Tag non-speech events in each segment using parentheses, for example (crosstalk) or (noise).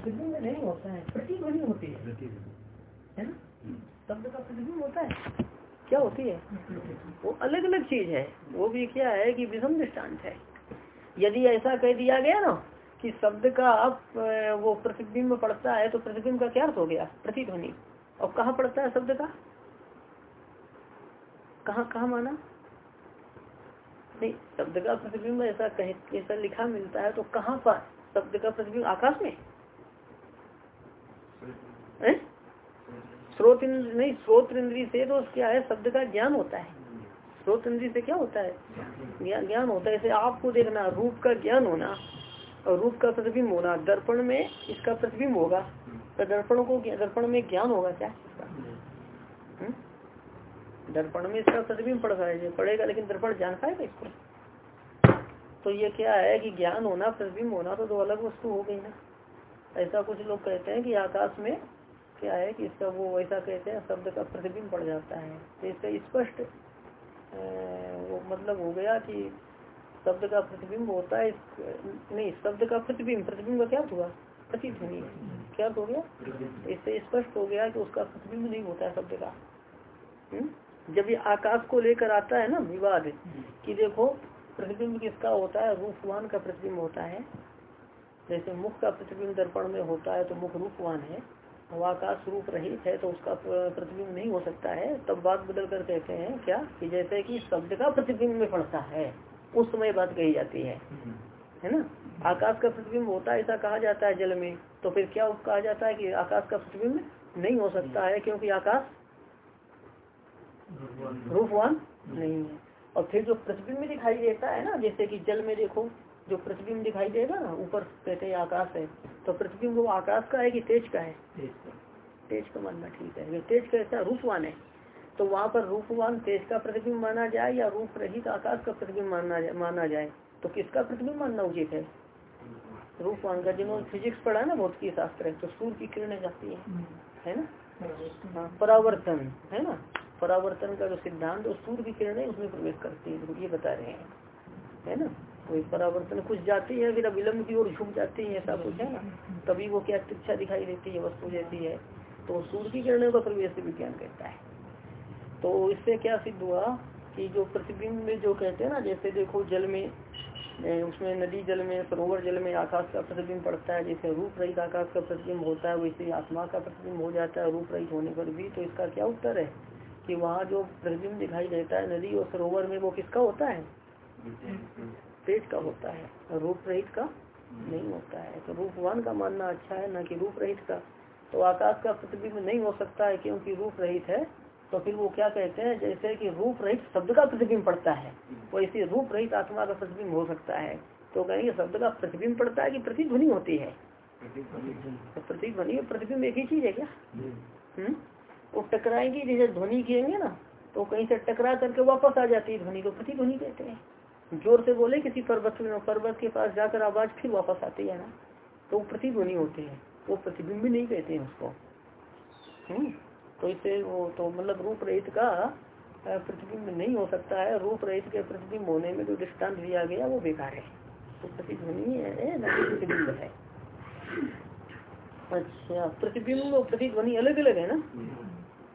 प्रतिबिंब नहीं होता है प्रतिध्वनि होती है। है ना? शब्द का प्रतिबिंब होता है। क्या होती है? वो अलग अलग चीज़ है। वो भी क्या है कि विषम दृष्टांत है। यदि ऐसा कह दिया गया ना कि शब्द का वो प्रतिबिंब पड़ता है तो प्रतिबिंब का क्या अर्थ हो गया? प्रतिध्वनि और कहाँ पड़ता है शब्द का? कहाँ कहाँ माना? नहीं शब्द का प्रतिबिंब ऐसा कहीं ऐसा लिखा मिलता है तो कहाँ पर? शब्द का प्रतिबिंब आकाश में। स्रोत नहीं, स्रोत इंद्री से तो क्या है शब्द का ज्ञान होता है। स्रोत इंद्री से क्या होता है? ज्ञान होता है। जैसे आपको देखना, रूप का ज्ञान होना। और रूप का प्रतिबिंब होना, दर्पण में इसका प्रतिबिंब होगा। तो दर्पण को दर्पण में ज्ञान होगा क्या हम्म? दर्पण में इसका प्रतिबिंब पड़ है पड़ेगा, लेकिन दर्पण जान पाएगा इसको? तो ये क्या है कि ज्ञान होना, प्रतिबिंब होना तो दो अलग वस्तु हो गई ना। ऐसा कुछ लोग कहते हैं कि आकाश में क्या है कि इसका वो ऐसा कहते हैं, शब्द का प्रतिबिंब पड़ जाता है। तो इसका स्पष्ट वो मतलब हो गया कि शब्द का प्रतिबिंब होता है नहीं, शब्द का प्रतिबिंब प्रतिबिंब का क्या हुआ? प्रतिध्वनि क्या हो गया? इससे स्पष्ट हो गया कि उसका प्रतिबिंब नहीं होता है शब्द का। हम्म? जब ये आकाश को लेकर आता है ना, विवाद, कि देखो, प्रतिबिंब किसका होता है? रूपवान का प्रतिबिंब होता है। जैसे मुख का प्रतिबिंब दर्पण में होता है तो मुख रूपवान है। आकाश रूप रहित है तो उसका प्रतिबिंब नहीं हो सकता है। तब बात बदल कर कहते हैं क्या? कि जैसे कि शब्द का प्रतिबिंब में पड़ता है उस समय बात कही जाती है। है ना? आकाश का प्रतिबिंब होता है ऐसा कहा जाता है जल में तो फिर क्या कहा जाता है कि आकाश का प्रतिबिंब नहीं हो सकता है क्योंकि आकाश रूपवान नहीं है। और फिर जो प्रतिबिंब दिखाई देता है ना जैसे कि जल में देखो जो प्रतिबिंब दिखाई देगा ना ऊपर कहते हैं आकाश है तो प्रतिबिंब वो आकाश का है कि तेज का है? तेज का। मानना ठीक है। तेज कैसा रूपवान है तो वहाँ पर रूपवान तेज का प्रतिबिंब माना जाए या रूप रहित आकाश का प्रतिबिंब मानना जाए माना जाए तो किसका प्रतिबिंब मानना उचित है? रूपवान का। जिन्होंने फिजिक्स पढ़ा ना भौतिकी शास्त्र है तो सूर्य की किरणें जाती है है ना? हाँ परावर्तन है ना? परावर्तन का जो सिद्धांत और सूर्य की किरणें उसमें प्रवेश करती है ये बता रहे हैं है ना? कोई परावर्तन कुछ जाती है, फिर अविलंब की ओर झुक जाती है, ऐसा कुछ है ना? तभी वो क्या इच्छा दिखाई देती है वस्तु जैसी है। तो सूर्य की किरणों का प्रवेश विज्ञान कहता है। तो इससे क्या सिद्ध हुआ कि जो प्रतिबिंब में जो कहते हैं ना, जैसे देखो जल में उसमें नदी जल में, सरोवर जल में आकाश का प्रतिबिंब पड़ता है, जैसे रूप रहित आकाश का प्रतिबिंब होता है, वैसे आत्मा का प्रतिबिंब हो जाता है, रूप रहित होने पर भी। तो इसका क्या उत्तर है? कि वहाँ जो प्रतिबिंब दिखाई देता है नदी और सरोवर में, वो किसका होता है? तेज का होता है। रूप रहित का नहीं होता है। तो रूपवान का मानना अच्छा है, न कि रूप रहित का। तो आकाश का प्रतिबिंब नहीं हो सकता है क्योंकि रूप रहित है। तो फिर वो क्या कहते हैं, जैसे कि रूप रहित शब्द का प्रतिबिंब पड़ता है वैसे रूप रहित आत्मा का प्रतिबिंब हो सकता है। तो कहेंगे शब्द का प्रतिबिंब पड़ता है कि प्रतिध्वनि होती है। तो प्रतिध्वनि प्रतिबिंब एक ही चीज़ है क्या? हम्म? वो टकराएँगी, जैसे ध्वनि किएँगे ना तो कहीं से टकरा करके वापस आ जाती है ध्वनि को, प्रतिध्वनि कहते हैं। ज़ोर से बोले किसी पर्वत में पर्वत के पास जाकर आवाज़ फिर वापस आती है ना तो वो प्रतिध्वनि होती है। वो प्रतिबिंब नहीं कहते हैं उसको। हम्म तो इससे वो तो मतलब रूप रहित का प्रतिबिंब नहीं हो सकता है। रूप रहित के प्रतिबिंब होने में जो दृष्टांत दिया गया, वो बेकार है। तो प्रतिध्वनि है न प्रतिबिंब है। अच्छा प्रतिबिंब और प्रतिध्वनि अलग अलग है ना?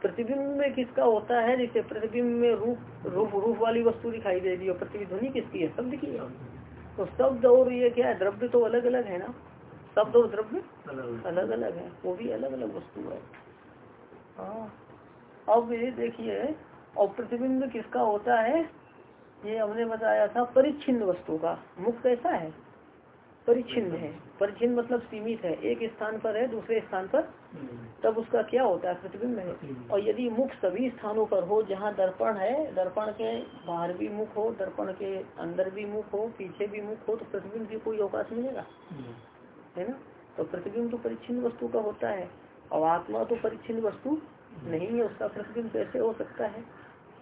प्रतिबिंब में किसका होता है? जैसे प्रतिबिंब में रूप रूप रूप वाली वस्तु दिखाई दे रही है। प्रतिध्वनि किसकी है? शब्द की है। तो शब्द और ये क्या है? द्रव्य तो अलग अलग है ना? शब्द और द्रव्य अलग अलग है। वो भी अलग अलग वस्तु है। हाँ। अब ये देखिए, और प्रतिबिंब किसका होता है? ये हमने बताया था परिच्छिन्न वस्तु का। मुख कैसा है? परिचिन्न है। परिचिन्न मतलब सीमित है। एक स्थान पर है दूसरे स्थान पर तब उसका क्या होता है? प्रतिबिंब है। और यदि मुख सभी स्थानों पर हो जहाँ दर्पण है दर्पण के बाहर भी मुख हो दर्पण के अंदर भी मुख हो पीछे भी मुख हो तो प्रतिबिंब की कोई अवकाश मिलेगा? है ना? तो प्रतिबिंब तो परिचिन वस्तु का होता है। और आत्मा तो परिचिन वस्तु नहीं है उसका प्रतिबिंब कैसे हो सकता है?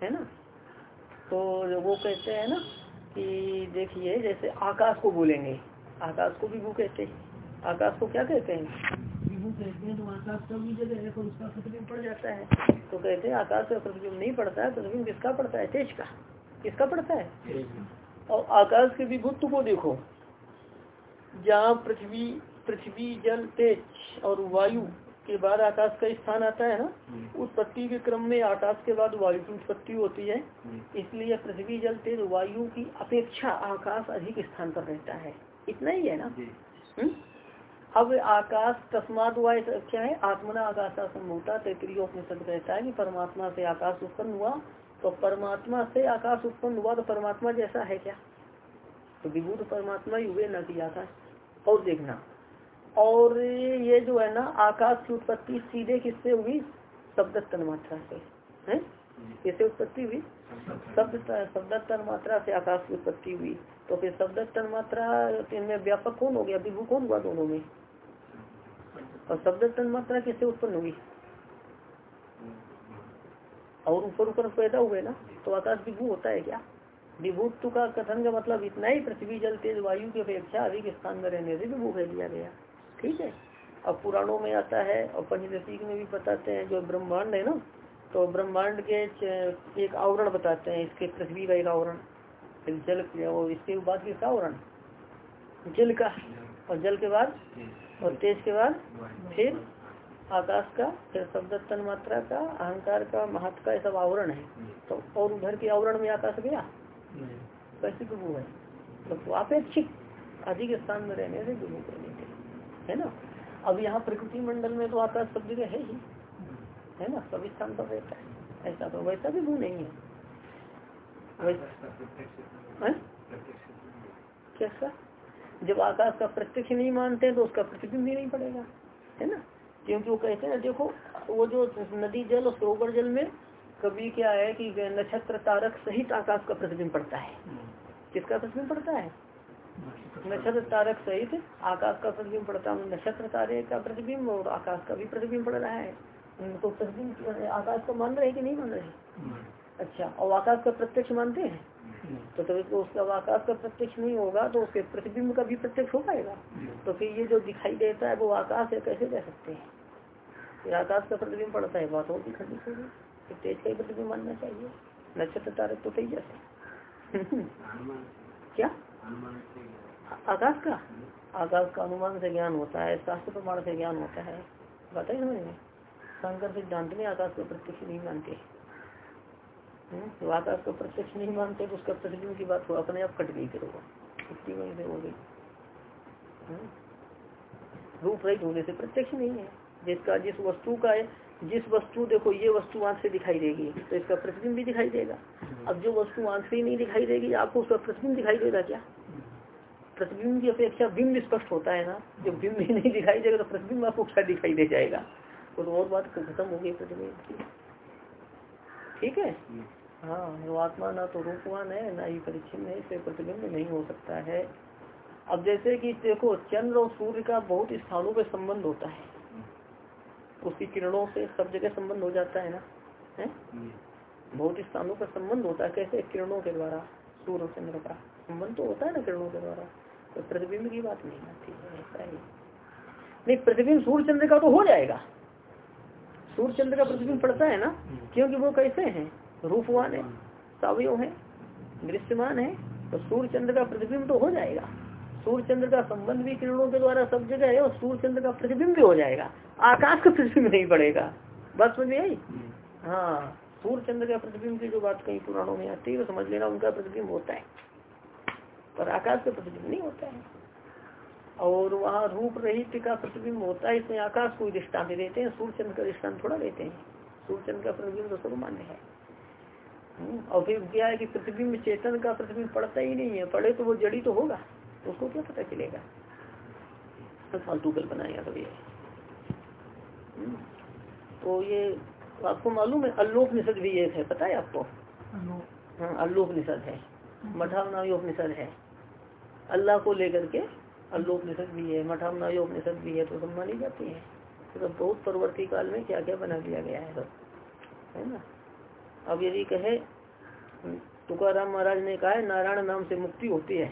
है ना? तो वो कहते हैं ना कि देखिए जैसे आकाश को बोलेंगे। आकाश को विभू कहते हैं। आकाश को क्या कहते हैं? कहते हैं तो आकाश सभी जगह है तो उसका प्रतिबिंब पड़ जाता है। तो कहते हैं आकाश का प्रतिबिंब नहीं पड़ता है प्रतिबिंब किसका पड़ता है? तेज का। किसका पड़ता है? और आकाश के विभुत्व को देखो। जहाँ पृथ्वी पृथ्वी जल तेज और वायु के बाद आकाश का स्थान आता है ना उत्पत्ति के क्रम में आकाश के बाद वायु की उत्पत्ति होती है। इसलिए पृथ्वी जल तेज वायु की अपेक्षा आकाश अधिक स्थान पर रहता है। इतना ही है ना? हम्म? अब आकाश तस्मात वाय क्या है आत्मना आकाश संभवता तैतरीय उपनिषद कहता है कि परमात्मा से आकाश उत्पन्न हुआ तो परमात्मा से आकाश उत्पन्न हुआ तो परमात्मा जैसा है क्या? तो विभूत परमात्मा ही हुए न की आकाश और देखना। और ये जो है ना आकाश की उत्पत्ति सीधे किससे हुई? शब्द तन मात्रा से। है? किससे उत्पत्ति हुई? शब्द शब्द मात्रा से आकाश की उत्पत्ति हुई। तो फिर शब्द मात्रा इनमें व्यापक कौन हो गया? विभू कौन हुआ दोनों में? और शब्द मात्रा किससे उत्पन्न हुई? और ऊपर ऊपर पैदा हुए ना? तो आकाश विभू होता है क्या? विभूत्व का कथन का मतलब इतना ही पृथ्वी, जल, तेज, वायु की अपेक्षा अधिक स्थान में रहने से विभू कह दिया गया। ठीक है? अब पुराणों में आता है, और पंचदशी में भी बताते हैं, जो ब्रह्मांड है ना? तो ब्रह्मांड के एक आवरण बताते हैं, इसके पृथ्वी का एक आवरण, फिर जल और इसके बाद किसका आवरण। जल का, और जल के बाद, और तेज के बाद, फिर आकाश का, फिर शब्द तन मात्रा का, अहंकार का, महत्व का सब आवरण है। तो और उधर के आवरण में आकाश गया? कैसे गुरु है? तो अपेक्षित, अधिक स्थान में रहने से गुरु कहने है ना? अब यहाँ प्रकृति मंडल में तो आकाश जगह है ही। है ना? सब स्थान पर रहता है। ऐसा तो वैसा भी गुण नहीं है। कैसा? जब आकाश का प्रत्यक्ष नहीं मानते तो उसका प्रतिबिंब भी नहीं पड़ेगा। है ना? क्योंकि वो कहते हैं देखो वो जो नदी जल और सरोवर जल में कभी क्या है कि नक्षत्र तारक सहित आकाश का प्रतिबिंब पड़ता है। किसका प्रतिबिंब पड़ता है? नक्षत्र तारक सहित आकाश का प्रतिबिंब पड़ता है। नक्षत्र तारे का प्रतिबिंब और आकाश का भी प्रतिबिंब पड़ रहा है। उनको प्रतिबिंब आकाश को मान रहे कि नहीं मान रहे? अच्छा और आकाश का प्रत्यक्ष मानते हैं? तो तभी तो उसका आकाश का प्रत्यक्ष नहीं होगा तो उसके प्रतिबिंब का भी प्रत्यक्ष हो पाएगा। तो फिर ये जो दिखाई देता है वो आकाश है कैसे कह सकते हैं? फिर आकाश का प्रतिबिंब पड़ता है बात भी खंडित होगी। फिर तेज का ही प्रतिबिंब मानना चाहिए। नक्षत्र तारक तो तेज जैसे। क्या? आकाश का? आकाश का अनुमान से ज्ञान होता है शास्त्र प्रमाण से ज्ञान होता है। बताइए समझ में शंकर सिद्धांत में आकाश को प्रत्यक्ष नहीं मानते। तो आकाश को प्रत्यक्ष नहीं मानते तो उसका प्रतिबिंब की बात हो अपने आप कट गई फिर छुट्टी वहीं से हो गई। हम्म, रूप रहित होने से प्रत्यक्ष नहीं है। जिसका जिस वस्तु का है जिस वस्तु देखो ये वस्तु आँख से दिखाई देगी तो इसका प्रतिबिंब भी दिखाई देगा। अब जो वस्तु आँख से ही नहीं दिखाई देगी आपको उसका प्रतिबिंब दिखाई देगा क्या? प्रतिबिंब की अपेक्षा बिंब स्पष्ट होता है ना। जब बिंब ही नहीं दिखाई देगा तो प्रतिबिंब आपको क्या दिखाई दे जाएगा। तो, और बात खत्म हो गई प्रतिबिंब की ठीक है? हाँ वो आत्मा ना तो रूपवान है ना ही परिचिन है इससे प्रतिबिंब नहीं हो सकता है। अब जैसे कि देखो चंद्र और सूर्य का बहुत स्थानों पर संबंध होता है। उसकी किरणों से सब जगह संबंध हो जाता है ना? है? बहुत स्थानों का संबंध होता है। कैसे? किरणों के द्वारा सूर्य चंद्र का। संबंध तो होता है ना किरणों के द्वारा। तो प्रतिबिंब की बात नहीं आती है ऐसा ही। नहीं प्रतिबिंब सूर्य चंद्र का तो हो जाएगा। सूर्य चंद्र का प्रतिबिंब पड़ता है ना? क्योंकि वो कैसे हैं? रूपवान है सावय है दृश्यमान है तो सूर्य चंद्र का प्रतिबिंब तो हो जाएगा। सूर्य चंद्र का संबंध भी किरणों के द्वारा सब जगह है और सूर्य चंद्र का प्रतिबिंब भी हो जाएगा। आकाश का प्रतिबिंब नहीं पड़ेगा। बस समझ में आई? हाँ सूर्य चंद्र का प्रतिबिंब की जो बात कहीं पुराणों में आती है तो समझ लेना उनका प्रतिबिंब होता है। पर आकाश का प्रतिबिंब नहीं होता है। और वहाँ रूप रहित का प्रतिबिंब होता है इसमें आकाश को दृष्टांत देते हैं सूर्य चंद्र का दृष्टांत थोड़ा देते हैं। सूर्य चंद्र का प्रतिबिंब तो सर्वमान्य है। हम्म, और फिर क्या है कि प्रतिबिंब चेतन का प्रतिबिंब पड़ता ही नहीं है पड़े तो वो जड़ी तो होगा तो उसको क्या पता चलेगा? तो फालतू कल्पना या तो ये। हम्म, तो ये आपको मालूम है अल्लोक निषद भी एक है पता है आपको? हाँ अल्लोक निषद है मठावनायोपनिषद है। अल्लाह को लेकर के अल्लोपनिषद भी है मठावनायोपनिषद भी है तो सब मानी जाती है। तो बहुत परवर्ती काल में क्या क्या बना दिया गया है सब, है ना? अब यदि कहे, तुकाराम महाराज ने कहा है, नारायण नाम से मुक्ति होती है।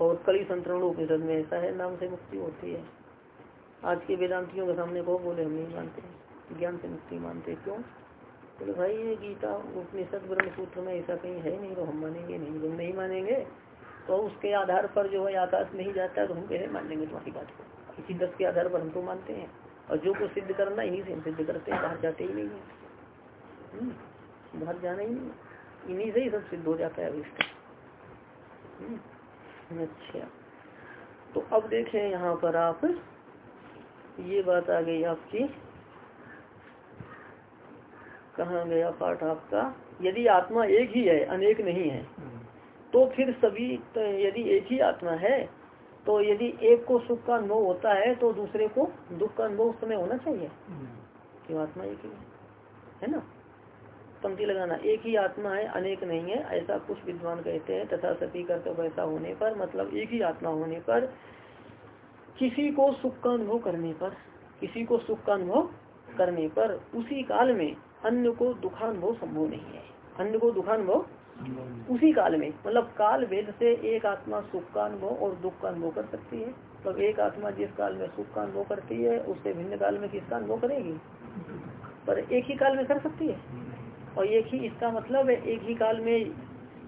और कली संतरण उपनिषद में ऐसा है, नाम से मुक्ति होती है। आज के वेदांतियों के सामने को बोले, हम नहीं मानते, ज्ञान से मुक्ति मानते, क्यों? बोले, भाई, ये गीता, उपनिषद ब्रह्म सूत्र में ऐसा कहीं है नहीं तो हम मानेंगे नहीं जब नहीं मानेंगे। तो उसके आधार पर जो है आकाश नहीं जाता है तो हम कैसे मान लेंगे तुम्हारी बात को। इसी दस के आधार पर हम तो मानते हैं। और जो को सिद्ध करना इन्हीं से हम सिद्ध करते हैं बाहर जाते ही नहीं है। हम्म, बाहर जाना ही नहीं इन्हीं से ही सब सिद्ध हो जाता है अभिष्ट हम्म, अच्छा। तो अब देखें यहाँ पर आप। ये बात आ गई आपकी। कहा गया पाठ आपका? यदि आत्मा एक ही है अनेक नहीं है तो फिर सभी यदि एक ही आत्मा है तो यदि एक को सुख का अनुभव होता है तो दूसरे को दुख का अनुभव उस समय होना चाहिए। क्यों? आत्मा एक ही है। ना? पंक्ति लगाना, एक ही आत्मा है, अनेक नहीं है, ऐसा कुछ विद्वान कहते हैं, तथा सती करते वैसा होने पर मतलब एक ही आत्मा होने पर, किसी को सुख का अनुभव करने पर, किसी को सुख का अनुभव करने पर, उसी काल में अन्य को दुखानुभव संभव नहीं है। अन्य को दुखानुभव उसी काल में मतलब काल वेद से एक आत्मा सुख का अनुभव और दुख का अनुभव कर सकती है। मतलब एक आत्मा जिस काल में सुख का अनुभव करती है, उससे भिन्न काल में किसका अनुभव करेगी? पर एक ही काल में कर सकती है। और एक ही, इसका मतलब है एक ही काल में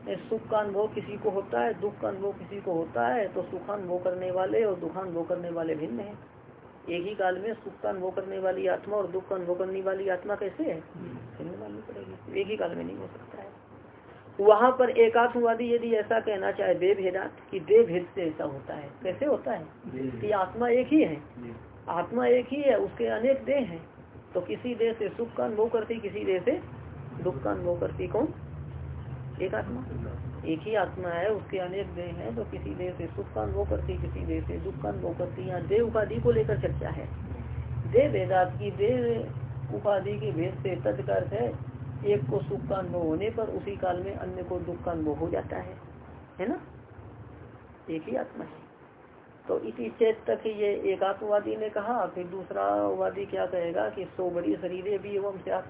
सुख का अनुभव किसी को होता है, दुख का अनुभव किसी को होता है तो सुखानुभव करने वाले और दुखानुभव करने वाले भिन्न है। एक ही काल में सुख का अनुभव करने वाली आत्मा और दुख का अनुभव करने वाली आत्मा कैसे है? भिन्न माननी पड़ेगी एक ही काल में नहीं हो सकता है। वहाँ पर एकात्मवादी यदि ऐसा कहना चाहे देव भेदात की देव भेद से ऐसा होता है कैसे होता है? कि आत्मा एक ही है? आत्मा एक ही है उसके अनेक देह हैं। तो किसी देह से सुख का अनुभव करती किसी देह से दुख का अनुभव करती कौन? एक आत्मा। एक ही आत्मा है उसके अनेक देह हैं तो किसी देह से सुख का अनुभव करती किसी देह से दुख का अनुभव करती यहाँ देव उपाधि को लेकर चर्चा है। देव वेदात की देव उपाधि के भेद से तत्कर्थ है एक को सुख का अनुभव होने पर उसी काल में अन्य को दुख का अनुभव हो जाता है। है ना? एक ही आत्मा है। तो इसी चेत तक ये एक आत्मवादी ने कहा, फिर दूसरा वादी क्या कहेगा कि सोबरी शरीर भी एवं से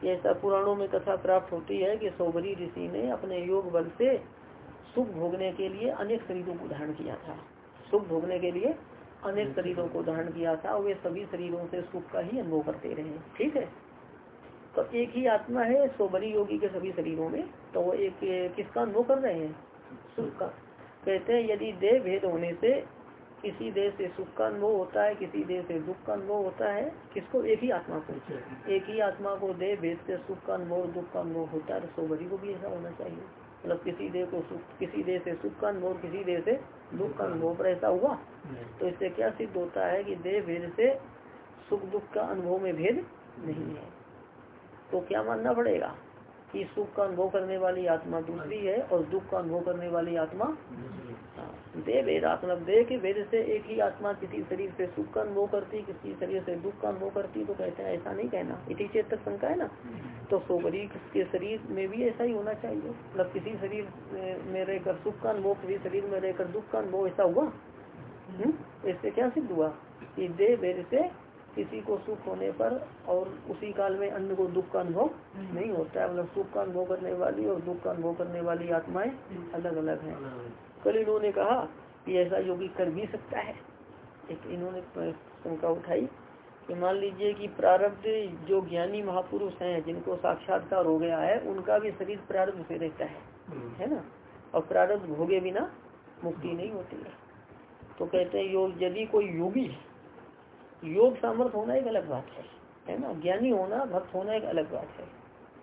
कि ऐसा पुराणों में कथा प्राप्त होती है कि सोबरी ऋषि ने अपने योग बल से सुख भोगने के लिए अनेक शरीरों को धारण किया था। सुख भोगने के लिए अनेक शरीरों को धारण किया था। वे सभी शरीरों से सुख का ही अनुभव करते रहे। ठीक है? तो एक ही आत्मा है सोबरी योगी के सभी शरीरों में। तो वो एक, किसका अनुभव कर रहे हैं? सुख का। कहते हैं, यदि देह भेद होने से किसी देह से सुख का अनुभव होता है, किसी देह से दुख का अनुभव होता है, किसको? एक ही आत्मा को। एक ही आत्मा को देह भेद से सुख का अनुभव, दुख का अनुभव होता है तो सोबरी को भी ऐसा होना चाहिए। मतलब किसी देह को सुख, किसी देह से सुख का अनुभव, किसी देह से दुख का अनुभव पर ऐसा हुआ तो इससे क्या सिद्ध होता है कि देह भेद से सुख दुख का अनुभव में भेद नहीं है। तो क्या मानना पड़ेगा कि सुख का अनुभव करने वाली आत्मा दूसरी है और दुख का अनुभव करने वाली आत्मा दे वेद आत्मा दे के वेद से एक ही आत्मा किसी शरीर से सुख का अनुभव करती, किसी शरीर से दुख का अनुभव करती तो कहते हैं ऐसा नहीं कहना। इसी चेत शंका है ना? तो सोबरी के शरीर में भी ऐसा ही होना चाहिए। मतलब किसी शरीर में रहकर सुख का अनुभव, किसी शरीर में रहकर दुख का अनुभव ऐसा हुआ? हम्म? इससे क्या सिद्ध हुआ कि दे वेद से किसी को सुख होने पर और उसी काल में अन्य को दुख का अनुभव नहीं होता है। मतलब सुख का अनुभव करने वाली और दुख का अनुभव करने वाली आत्माएँ अलग अलग हैं। कल इन्होंने कहा कि ऐसा योगी कर भी सकता है। एक इन्होंने शंका उठाई कि मान लीजिए कि प्रारब्ध जो ज्ञानी महापुरुष हैं जिनको साक्षात्कार हो गया है उनका भी शरीर प्रारब्ध से रहता है। है ना? और प्रारब्ध भोगे बिना मुक्ति नहीं होती है। तो कहते हैं योग यदि कोई योगी योग सामर्थ होना एक अलग बात है है ना? ज्ञानी होना, भक्त होना एक अलग बात है।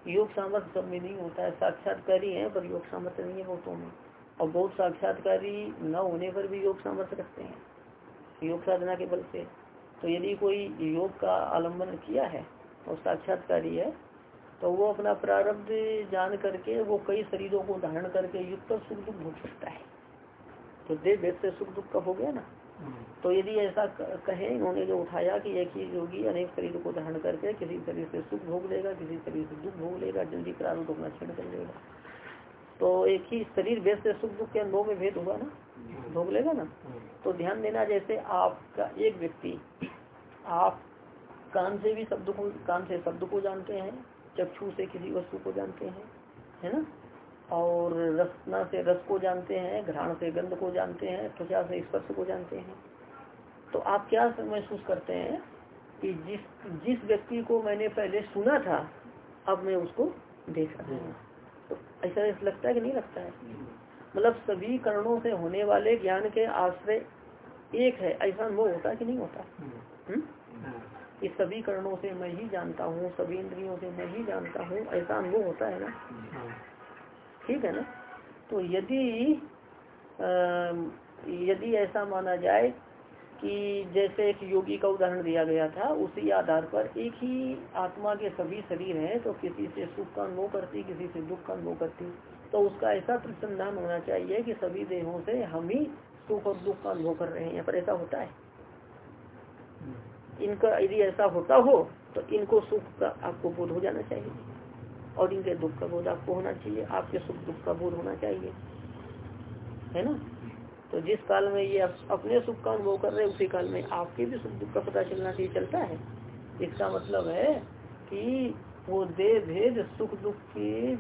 योग सामर्थ्य सब में नहीं होता है। साक्षात्कारी है, पर योग सामर्थ्य नहीं है बहुतों में। और बहुत साक्षात्कारी न होने पर भी योग सामर्थ्य रखते हैं। योग साधना के बल से। तो यदि कोई योग का आलंबन किया है और साक्षात्कारी है तो वो अपना प्रारब्ध जान करके, वो कई शरीरों को धारण करके युक्त सुख दुख भोग सकता है। तो देव से सुख दुख का हो गया ना? तो यदि ऐसा कहे इन्होंने जो उठाया कि एक ही योगी अनेक शरीर को धारण करके किसी शरीर से सुख भोग लेगा किसी शरीर से दुख भोग लेगा जल्दी प्रारंभ अपना क्षण कर लेगा। तो एक ही शरीर भेद से सुख दुख के अनुभव में भेद होगा ना? भोग लेगा ना? तो ध्यान देना जैसे आपका एक व्यक्ति आप कान से भी शब्द को कान से शब्द को जानते हैं चक्षु से किसी वस्तु को जानते हैं है ना? और रसना से रस को जानते हैं, घ्राण से गंध को जानते हैं, त्वचा से स्पर्श को जानते हैं। तो आप क्या महसूस करते हैं कि जिस जिस व्यक्ति को मैंने पहले सुना था, अब मैं उसको देख रहा हूँ। तो ऐसा लगता है कि नहीं लगता है? मतलब सभी कर्णों से होने वाले ज्ञान के आश्रय एक है, ऐसा अनुभव होता है कि नहीं होता? हम्म? कि सभी कर्णों से मैं ही जानता हूँ, सभी इंद्रियों से मैं ही जानता हूँ, ऐसा अनुभव होता है ना? ठीक है ना? तो यदि यदि ऐसा माना जाए कि जैसे एक योगी का उदाहरण दिया गया था उसी आधार पर एक ही आत्मा के सभी शरीर हैं तो किसी से सुख का अनुभव करती किसी से दुख का अनुभव करती तो उसका ऐसा प्रसन्धान होना चाहिए कि सभी देहों से हम ही सुख और दुख का अनुभव कर रहे हैं। पर ऐसा होता है। इनका यदि ऐसा होता हो तो इनको सुख का आपको बोध हो जाना चाहिए। और इनके दुख का बोध आपको होना चाहिए, आपके सुख दुख का बोध होना चाहिए। है ना? तो जिस काल में ये अपने सुख का अनुभव कर रहे हैं, उसी काल में आपके भी सुख दुख का पता चलना चाहिए, चलता है। इसका मतलब है कि वो दे भेद सुख दुख के,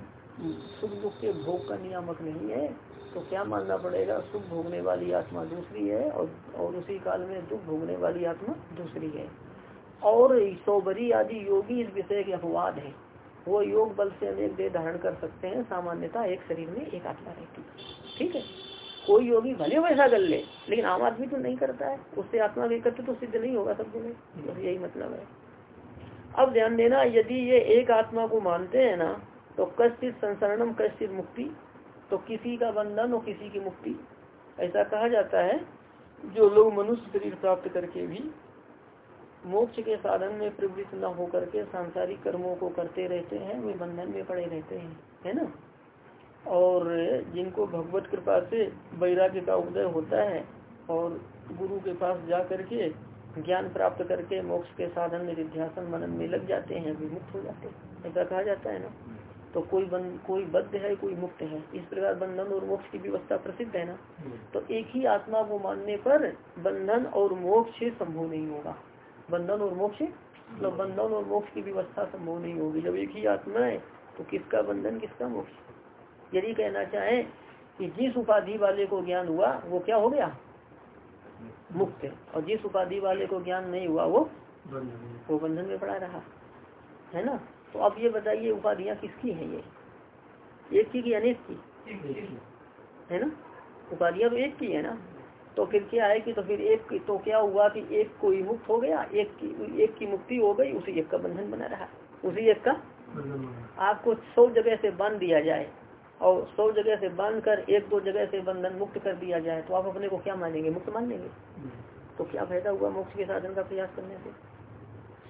सुख दुख के भोग का नियामक नहीं है। तो क्या मानना पड़ेगा? सुख भोगने वाली आत्मा दूसरी है और और उसी काल में दुख भोगने वाली आत्मा दूसरी है। और सौबरी आदि योगी इस विषय के अपवाद है। वो योग बल से अनेक देह धारण कर सकते हैं, सामान्यता एक शरीर में एक आत्मा रहती है। ठीक है? कोई योगी भले वैसा कर ले, लेकिन आम आदमी तो नहीं करता है। उससे आत्मा के करते तो सिद्ध नहीं होगा सब जगह यही मतलब है। अब ध्यान देना, यदि ये एक आत्मा को मानते हैं ना तो कश्चित संसरणम, कश्चित मुक्ति तो किसी का बंधन और किसी की मुक्ति। ऐसा कहा जाता है, जो लोग मनुष्य शरीर प्राप्त करके भी मोक्ष के साधन में प्रवृत्त न होकर के सांसारिक कर्मों को करते रहते हैं, वे बंधन में पड़े रहते हैं, है ना? और जिनको भगवत कृपा से वैराग्य का उदय होता है और गुरु के पास जा करके ज्ञान प्राप्त करके मोक्ष के साधन में विध्यासन मनन में लग जाते हैं विमुक्त हो जाते हैं, ऐसा कहा जाता है ना? तो कोई बंद कोई बद्ध है, कोई मुक्त है। इस प्रकार बंधन और मोक्ष की व्यवस्था प्रसिद्ध है ना? तो एक ही आत्मा को मानने पर बंधन और मोक्ष संभव नहीं होगा। बंधन और मोक्ष मतलब बंधन और मोक्ष की व्यवस्था संभव नहीं होगी। जब एक ही आत्मा है तो किसका बंधन किसका मोक्ष? यदि कहना चाहे कि जिस उपाधि वाले को ज्ञान हुआ वो क्या हो गया? मुक्त और जिस उपाधि वाले को ज्ञान नहीं हुआ वो वो बंधन में पड़ा रहा। है ना? तो अब ये बताइए उपाधियाँ किसकी है ये? एक की कि अनेक की? है ना? उपाधियाँ तो एक की है ना। तो फिर क्या है कि तो फिर एक तो क्या हुआ कि एक कोई मुक्त हो गया एक की एक की मुक्ति हो गई उसी एक का बंधन बना रहा। उसी एक का आपको सौ जगह से बाँध दिया जाए और सौ जगह से बाँध कर एक दो जगह से बंधन मुक्त कर दिया जाए तो आप अपने को क्या मानेंगे? मुक्त मान लेंगे। तो क्या फ़ायदा हुआ मोक्ष के साधन का प्रयास करने से?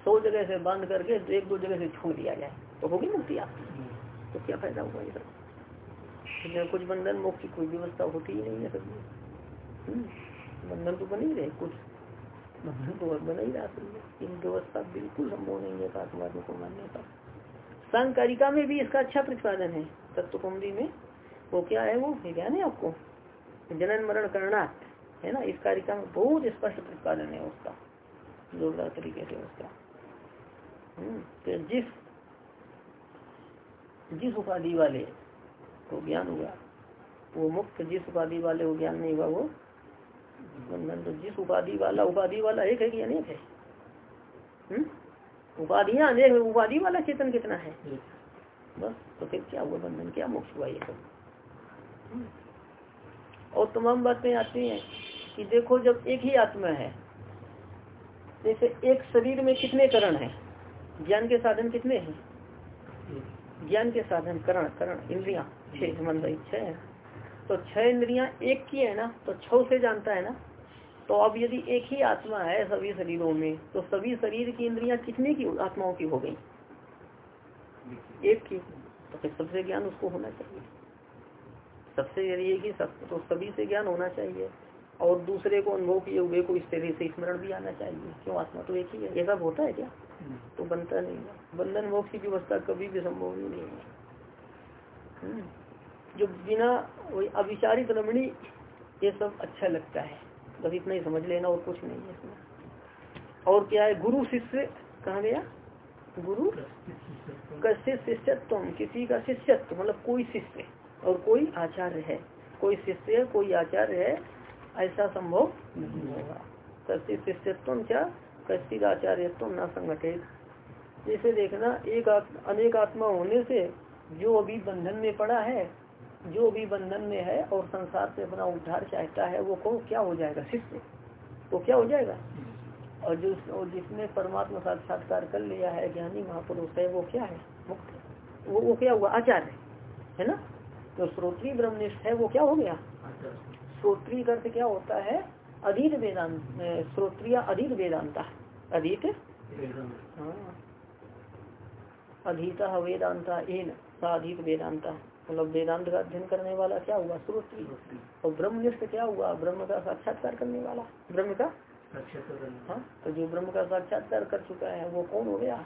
सौ जगह से बाँध करके एक दो जगह से छोड़ दिया जाए तो होगी मुक्ति आप तो क्या फ़ायदा हुआ ये सब? कुछ बंधन मोक्ष की कोई व्यवस्था होती ही नहीं है सब बंधन तो बन ही रहे कुछ बंधन तो बन ही रहा इन व्यवस्था बिल्कुल संभव नहीं है को मानने का सांकारिका में भी इसका अच्छा प्रतिपादन है। तत्व कुंडी में वो क्या है वो? ज्ञान है आपको। जनन मरण करना है ना? इस कारिका में बहुत स्पष्ट प्रतिपादन है उसका। जोरदार तरीके से उसका। हम्म, तो जिस जिस उपाधि वाले को ज्ञान हुआ वो मुक्त जिस उपाधि वाले को ज्ञान नहीं हुआ वो बंधन तो जिस उपाधि वाला उपाधि वाला एक है कि अनेक है? हम्म? उपाधियाँ अनेक उपाधि वाला चेतन कितना है? बस तो फिर क्या हुआ बंधन क्या मोक्ष हुआ ये सब? और तमाम बातें आती हैं कि देखो जब एक ही आत्मा है जैसे एक शरीर में कितने करण हैं? ज्ञान के साधन कितने हैं? ज्ञान के साधन करण करण इंद्रिया छह मन छह तो छह इंद्रिया एक की है ना तो छ से जानता है ना? तो अब यदि एक ही आत्मा है सभी शरीरों में तो सभी शरीर की इंद्रिया कितने की आत्माओं की हो गई? एक की। तो फिर सबसे ज्ञान उसको होना चाहिए। सबसे यदि एक ही सब तो सभी से ज्ञान होना चाहिए। और दूसरे को अनुभव किए हुए को इस तरह से स्मरण भी आना चाहिए। क्यों? आत्मा तो एक ही है। ये सब होता है क्या? तो बनता नहीं है। बंधन मोक्ष की व्यवस्था कभी भी संभव ही नहीं है। हम्म। जो बिना अविचारित रमणी, ये सब अच्छा लगता है। बस इतना ही समझ लेना और कुछ नहीं है इसमें। और क्या है? गुरु शिष्य, कहा गया? गुरु कैसे शिष्यत्व। किसी का शिष्यत्व मतलब कोई शिष्य और कोई आचार्य है। कोई शिष्य कोई आचार्य है, ऐसा संभव नहीं होगा। कैसे शिष्यत्व क्या? कैसी आचार्यत्व न संगठित। जैसे देखना, एक अनेक आत्मा होने से जो अभी बंधन में पड़ा है जो भी बंधन में है और संसार से अपना उद्धार चाहता है, वो कौन, क्या हो जाएगा? शिष्य वो क्या हो जाएगा? और जो और जिसने परमात्मा साक्षात्कार कर लिया है, ज्ञानी महापुरुष है, वो क्या है? मुक्त वो वो क्या हुआ? आचार्य है। ना? जो श्रोत्री ब्रह्मनिष्ठ है, वो क्या हो गया? श्रोत्री अर्थ क्या होता है? अधीत वेदांत श्रोत्रिय अधीत वेदांता अधीत? हाँ। अधीता वेदांता एन, साधित वेदांता। मतलब वेदांत का अध्ययन करने वाला क्या हुआ? श्रोत्री और ब्रह्मनिष्ठ क्या हुआ? ब्रह्म का साक्षात्कार करने वाला। ब्रह्म का? हाँ तो जो ब्रह्म का साक्षात्कार कर चुका है वो कौन हो गया?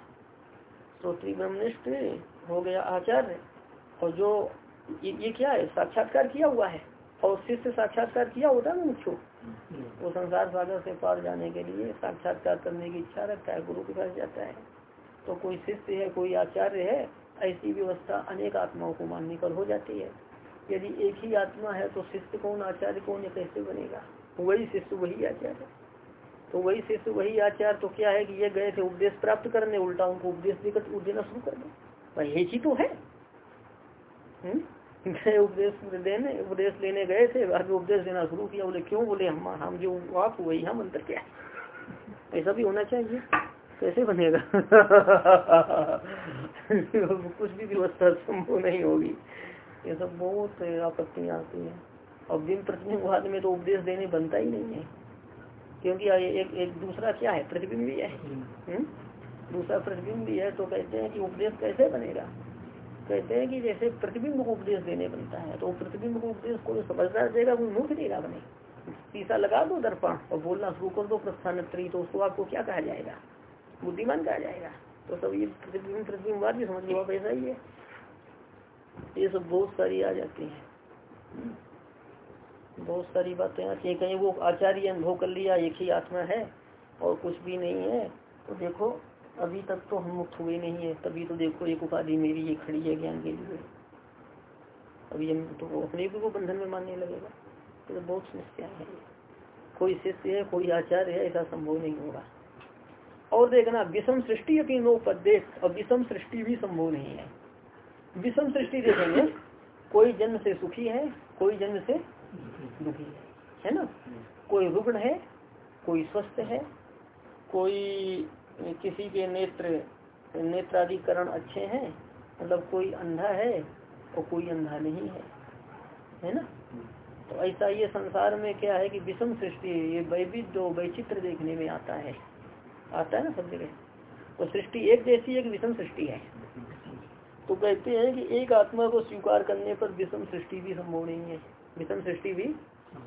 श्रोत्री ब्रह्मनिष्ठ हो गया आचार्य। और जो ये, ये क्या है? साक्षात्कार किया हुआ है। और शिष्य साक्षात्कार किया होता है मुख्य? वो संसार सागर से पार जाने के लिए साक्षात्कार करने की इच्छा रखता है गुरु के पास जाता है। तो कोई शिष्य है कोई आचार्य है ऐसी व्यवस्था अनेक आत्माओं को मानने पर हो जाती है। यदि एक ही आत्मा है तो शिष्य कौन, आचार्य कौन कैसे बनेगा? वही शिष्य, वही आचार्य। तो वही शिष्य, वही आचार्य तो क्या है कि ये गए थे उपदेश प्राप्त करने, उल्टा उनको उपदेश देना शुरू कर दो एक ही तो है। हम्म? गए उपदेश देने, उपदेश लेने गए थे, बाद उपदेश देना शुरू किया। बोले, क्यों? बोले, हम हम जो आप, वही हम, अंतर क्या ऐसा भी होना चाहिए। कैसे बनेगा? (laughs) कुछ भी व्यवस्था संभव नहीं होगी। ये सब बहुत आपत्तियाँ आती हैं। और दिन प्रतिबिंबवाद में तो उपदेश देने बनता ही नहीं है। क्योंकि एक एक दूसरा क्या है? प्रतिबिंब भी है। हम्म? दूसरा प्रतिबिंब भी है तो कहते हैं कि उपदेश कैसे बनेगा? कहते हैं कि जैसे प्रतिबिंब को उपदेश देने बनता है तो प्रतिबिंब को उपदेश कोई समझदार देगा कोई मूर्ख देगा बने शीशा लगा दो दर्पण और बोलना शुरू कर दो प्रस्थान तो उसको आपको क्या कहा जाएगा? बुद्धिमान कहा जाएगा? तो सब ये प्रतिबिंब प्रतिबिंबवाद भी समझ लो ऐसा ही है। ये सब बहुत सारी आ जाती है। बहुत सारी बातें आती है। कहीं वो आचार्य अनुभव कर लिया, एक ही आत्मा है और कुछ भी नहीं है तो देखो, अभी तक तो हम मुक्त हुए नहीं है। तभी तो देखो, एक उपाधि मेरी ये खड़ी है ज्ञान के लिए। अभी हम तो वो अपने को बंधन में मानने लगेगा। तो बहुत समस्या है। कोई शिष्य है, कोई आचार्य है, ऐसा संभव नहीं होगा। और देखना, विषम सृष्टि अपनी देख और विषम सृष्टि भी संभव नहीं है। विषम सृष्टि देखेंगे, कोई जन्म से सुखी है, कोई जन्म से दुखी है है ना? कोई रुग्ण है, कोई स्वस्थ है, कोई किसी के नेत्र नेत्राधिकरण अच्छे हैं मतलब कोई अंधा है, और कोई अंधा नहीं है है ना? तो ऐसा ये संसार में क्या है कि विषम सृष्टि, ये वैविध्य वैचित्र देखने में आता है। आता है ना सब जगह। तो सृष्टि एक जैसी, एक विषम सृष्टि है। तो कहते हैं कि एक आत्मा को स्वीकार करने पर विषम सृष्टि भी संभव नहीं है। विषम सृष्टि भी,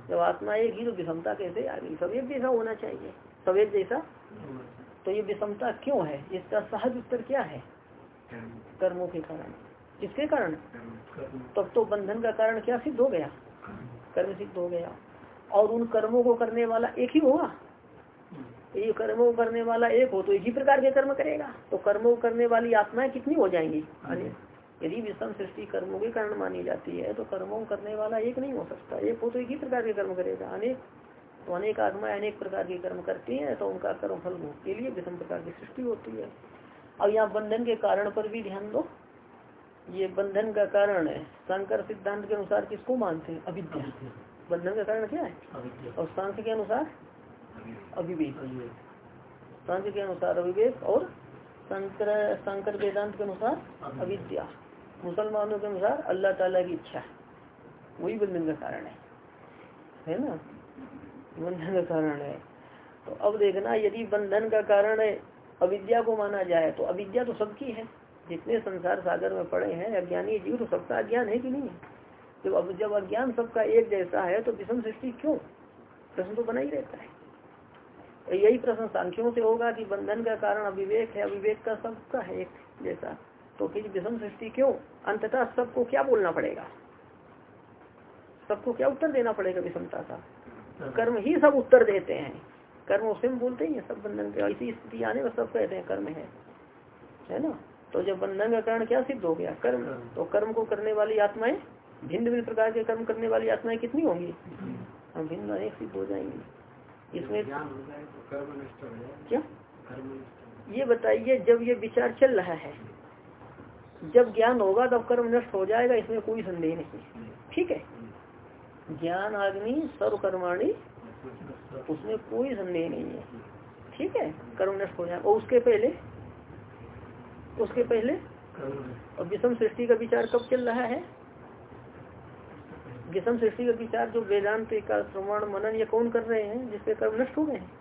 जब आत्मा एक ही तो विषमता कैसे आ गई सब एक जैसा होना चाहिए। सब एक जैसा? तो ये विषमता क्यों है? इसका सहज उत्तर क्या है? कर्मों के कारण। किसके कारण? तब तो बंधन का कारण क्या सिद्ध हो गया? कर्म सिद्ध हो गया। और उन कर्मों को करने वाला एक ही होगा ये कर्मों करने वाला एक हो तो एक ही प्रकार के कर्म करेगा। तो कर्मों करने वाली आत्माएँ कितनी हो जाएँगी? यदि विषम सृष्टि कर्मों के कारण मानी जाती है तो कर्मों करने वाला एक नहीं हो सकता। एक हो तो एक ही प्रकार के कर्म करेगा। अनेक तो अनेक आत्माएँ अनेक प्रकार के कर्म करती हैं तो उनका कर्म फल भोग के लिए विषम प्रकार की सृष्टि होती है। अब यहाँ बंधन के कारण पर भी ध्यान दो। ये बंधन का कारण है। शंकर सिद्धांत के अनुसार किसको मानते हैं? अविद्या। बंधन का कारण क्या है? और सांख्य के अनुसार? अविवेक सांख्य के अनुसार अविवेक और शंकर वेदांत के अनुसार अविद्या। मुसलमानों के अनुसार अल्लाह ताला की इच्छा वही बंधन का कारण है। है ना? बंधन का कारण है। तो अब देखना, यदि बंधन का कारण है, अविद्या को माना जाए तो अविद्या तो सबकी है। जितने संसार सागर में पड़े हैं, अज्ञानी जीव तो सबका अज्ञान है कि नहीं? है जब अब जब अज्ञान सबका एक जैसा है तो विषम सृष्टि क्यों? प्रश्न तो बना ही रहता है। यही प्रश्न सांख्यों से होगा कि बंधन का कारण अविवेक है, अविवेक का सबका है एक जैसा। तो फिर विषम सृष्टि क्यों? अंततः सबको क्या बोलना पड़ेगा? सबको क्या उत्तर देना पड़ेगा विषमता का? कर्म ही सब उत्तर देते हैं। कर्म उसे बोलते ही सब बंधन के ऐसी स्थिति आने में सब कहते हैं कर्म है। है ना? तो जब बंधन का कारण क्या सिद्ध हो गया? कर्म। तो कर्म को करने वाली आत्माएँ, भिन्न भिन्न प्रकार के कर्म करने वाली आत्माएँ कितनी होंगी? हम भिन्न अनेक सिद्ध हो जाएँगी। इसमें क्या? ये बताइए जब ये विचार चल रहा है जब ज्ञान होगा तब कर्म नष्ट हो जाएगा इसमें कोई संदेह नहीं ठीक है? ज्ञान आग्नि सर्व कर्माणी उसमें कोई संदेह नहीं है। ठीक है? कर्म नष्ट हो जाएगा और उसके पहले? उसके पहले? और विषम सृष्टि का विचार कब चल रहा है? विषम सृष्टि का विचार जो वेदांत का प्रमाण मनन ये कौन कर रहे हैं जिसके कर्म नष्ट हो गए हैं।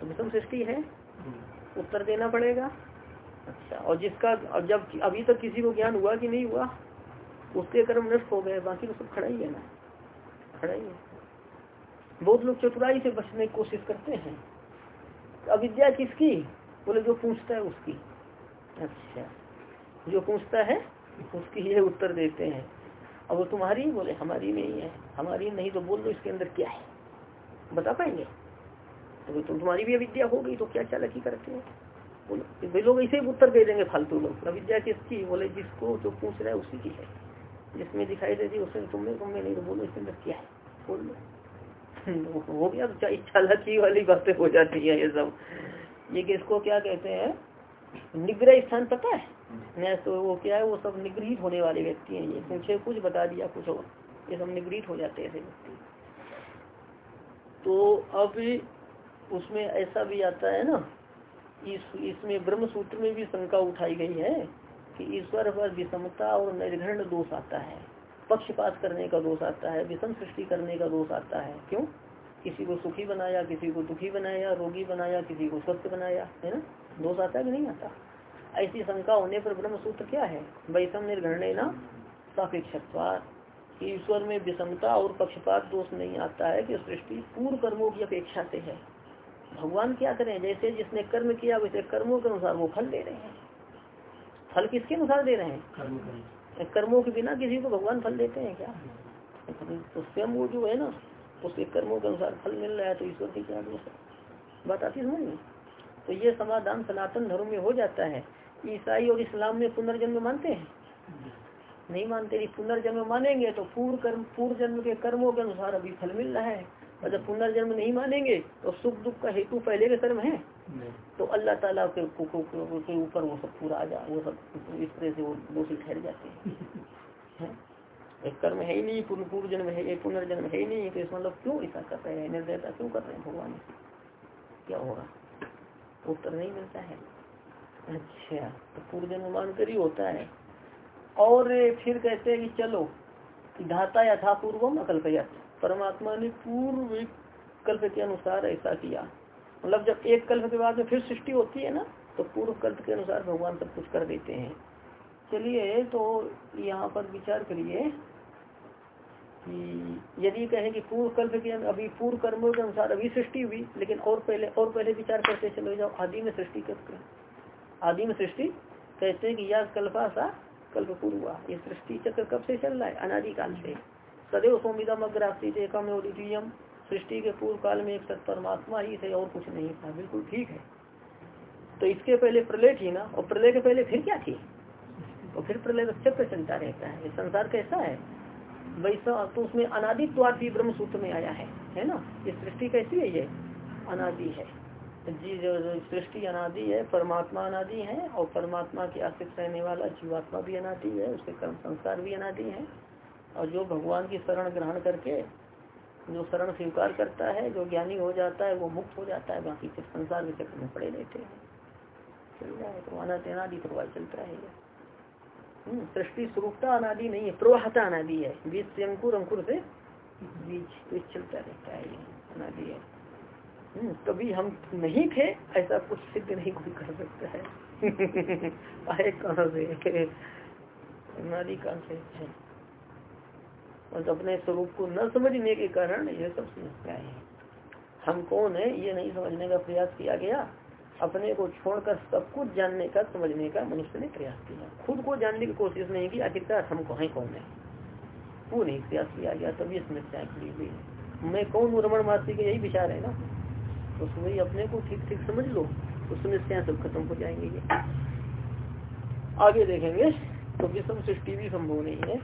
तो विषम सृष्टि है। उत्तर देना पड़ेगा। अच्छा और जिसका और जब अभी तक किसी को ज्ञान हुआ कि नहीं हुआ उसके कर्म नष्ट हो गए बाकी तो सब खड़ा ही है ना। खड़ा ही है। बहुत लोग चतुराई से बचने की कोशिश करते हैं। अविद्या किसकी? बोले जो पूछता है उसकी। अच्छा जो पूछता है उसकी ये उत्तर देते हैं। अब वो तुम्हारी बोले, हमारी नहीं है। हमारी नहीं तो बोल दो इसके अंदर क्या है। बता पाएँगे? तो तुम, तुम्हारी भी अविद्या हो गई तो क्या चालकी करते हैं? बोलो वे लोग ऐसे ही उत्तर दे देंगे फालतू लोग। अविद्या किसकी? बोले, जिसको जो पूछ रहा है उसी की है। जिसमें दिखाई देती है उसमें तुम्हें तुम्हें नहीं तो बोलो इसके अंदर क्या है। बोल लो (laughs) हो गया तो चालाकी वाली बातें हो जाती है ये सब? ये किसको क्या कहते हैं? निग्रह स्थान पता है? न तो वो क्या है, वो सब निगृहित होने वाले व्यक्ति हैं ये। पूछे कुछ बता दिया, कुछ और। ये सब निगृहित हो जाते हैं ऐसे व्यक्ति। तो अब उसमें ऐसा भी आता है ना, इस, इसमें ब्रह्म सूत्र में भी शंका उठाई गई है कि ईश्वर पर विषमता और निर्घण दोष आता है। पक्षपात करने का दोष आता है, विषम सृष्टि करने का दोष आता है। क्यों? किसी को सुखी बनाया, किसी को दुखी बनाया, रोगी बनाया, किसी को स्वस्थ बनाया, है ना? दोष आता है कि नहीं आता? ऐसी शंका होने पर ब्रह्म सूत्र क्या है? वैषम निर्गण न सापेक्ष ईश्वर में विषमता और पक्षपात दोष नहीं आता है कि सृष्टि पूर्व कर्मों की अपेक्षा से है। भगवान क्या करें? जैसे जिसने कर्म किया वैसे कर्मों के अनुसार वो फल दे रहे हैं। फल किसके अनुसार दे रहे हैं? कर्मों के बिना किसी को भगवान फल देते हैं क्या? तो स्वयं वो जो है ना उसके कर्मों के अनुसार फल मिल रहा है तो ईश्वर की क्या दोष है? बात आती समझ में? तो ये समाधान सनातन धर्म में हो जाता है। ईसाई और इस्लाम में पुनर्जन्म मानते हैं? नहीं मानते यदि पुनर्जन्म मानेंगे तो पूर्व कर्म पूर्व जन्म के कर्मों के अनुसार अभी फल मिल रहा है। और जब पुनर्जन्म नहीं मानेंगे तो सुख दुख का हेतु पहले के कर्म है। तो अल्लाह ताला के ऊपर वो सब पूरा आ जा वो सब इस तरह से वो दोषी ठहर जाते (laughs) हैं। एक कर्म है ही नहीं पूर्व पूर्व जन्म है पुनर्जन्म है ही नहीं तो इस मतलब क्यों ऐसा कर रहे हैं? निर्दयता क्यों कर रहे हैं? भगवान क्या होगा? उत्तर नहीं मिलता है। अच्छा तो पूर्व जन्म कर ही होता है। और फिर कहते हैं कि चलो, धाता यथा पूर्वम अकल्पयत। परमात्मा ने पूर्व कल्प के अनुसार ऐसा किया। मतलब जब एक कल्प के बाद में फिर सृष्टि होती है ना तो पूर्व कल्प के अनुसार भगवान सब कुछ कर देते हैं। चलिए तो यहाँ पर विचार करिए कि यदि कहें कि पूर्व कल्प के अभी पूर्व कर्मों के अनुसार अभी सृष्टि हुई, लेकिन और पहले और पहले विचार करते चले जाओ, आदि में सृष्टि करते में सृष्टि, कहते हैं कि यह कल्पा सा कल्प पूर्व ये सृष्टि चक्र कब से चल रहा है? अनादिकाल से। सदैव सोमिदम अग्रासी एकम सृष्टि के पूर्व काल में एक सत परमात्मा ही थे और कुछ नहीं था। बिल्कुल ठीक है। तो इसके पहले प्रलय थी ना? और प्रलय के पहले फिर क्या थी? और फिर प्रलय का चक्र चलता रहता है। संसार कैसा है? वैसा तो उसमें अनादित्वाद भी ब्रह्म सूत्र में आया है। है ना? ये सृष्टि कैसी है ये? अनादि है। जी जो सृष्टि अनादि है परमात्मा अनादि है और परमात्मा के आश्रित रहने वाला जीवात्मा भी अनादि है उसके कर्म संस्कार भी अनादि है और जो भगवान की शरण ग्रहण करके जो शरण स्वीकार करता है जो ज्ञानी हो जाता है वो मुक्त हो जाता है बाकी फिर संसार के चक्र में पड़े रहते हैं। चल जाए तो अनादि प्रवाह चलता है। हम्म, सृष्टि स्वरूपता अनादि नहीं है प्रवाहता अनादि है बीज से अंकुर अंकुर से बीज तो चलता रहता है ये अनादि है। कभी हम नहीं थे, ऐसा कुछ सिद्ध नहीं कोई कर सकता है। (laughs) आए कहाँ से? (laughs) अनादि कहाँ से है? और अपने स्वरूप को न समझने के कारण ये सब समस्या है। हम कौन है, ये नहीं समझने का प्रयास किया गया। अपने को छोड़कर सब कुछ जानने का, समझने का मनुष्य ने प्रयास किया। खुद को जानने की कोशिश नहीं की, आखिरकार हम कहा कौन है वो नहीं प्रयास किया गया, तभी समस्या खड़ी हुई मैं कौन रमन मासी का यही विचार है ना? तो वही अपने को ठीक ठीक समझ लो। तो समस्या सब खत्म हो जाएँगे ये। आगे देखेंगे तो विषम सृष्टि भी संभव नहीं है।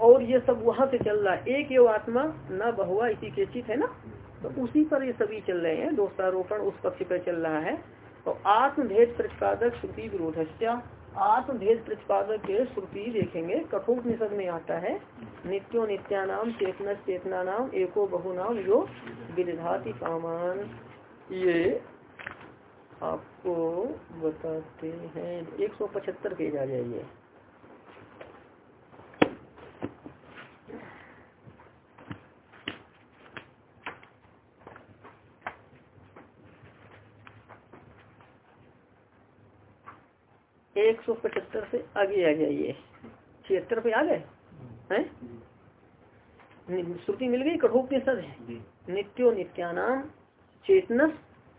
और ये सब वहाँ से चल रहा है। एक यो आत्मा, न बहुआ, इसी के चित है ना? तो उसी पर ये सभी चल रहे हैं। दोषारोपण उस पक्ष पर चल रहा है। तो आत्मभेद प्रतिपादक श्रुति विरोध आत्मभेद प्रतिपादक के श्रुति देखेंगे। कठोर निषद में आता है, नित्यो नित्यानाम चेतन चेतना नाम एको बहुनाम यो विधाति कामान। ये आपको बताते हैं। 175 पेज आ जाइए एक सौ पचहत्तर से आगे आ जाइए छिहत्तर पे आ गए? हैं? श्रुति मिल गई? कठोपनिषद है। नित्यो नित्यानाम चेतन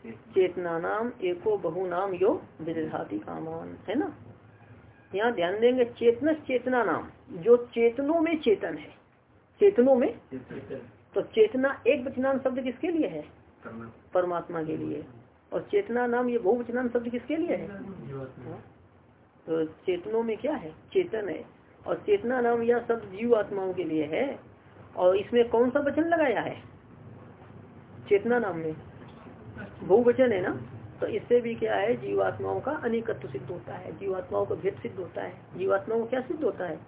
चेतना नाम एको बहु नाम यो विधाती कामान है ना? यहाँ ध्यान देंगे चेतन चेतना नाम जो चेतनों में चेतन है। चेतनों में? तो चेतना एक वचनान शब्द किसके लिए है? परमात्मा। के लिए। और चेतना नाम ये बहुवचनान शब्द किसके लिए है? तो चेतनों में क्या है? चेतन है। और चेतना नाम यह शब्द जीव आत्माओं के लिए है। और इसमें कौन सा वचन लगाया है? चेतना नाम में। बहुवचन है ना? तो इससे भी क्या है? जीवात्माओं का अनेकत्व सिद्ध होता है। जीवात्माओं का भेद सिद्ध होता है। जीवात्माओं को क्या सिद्ध होता है?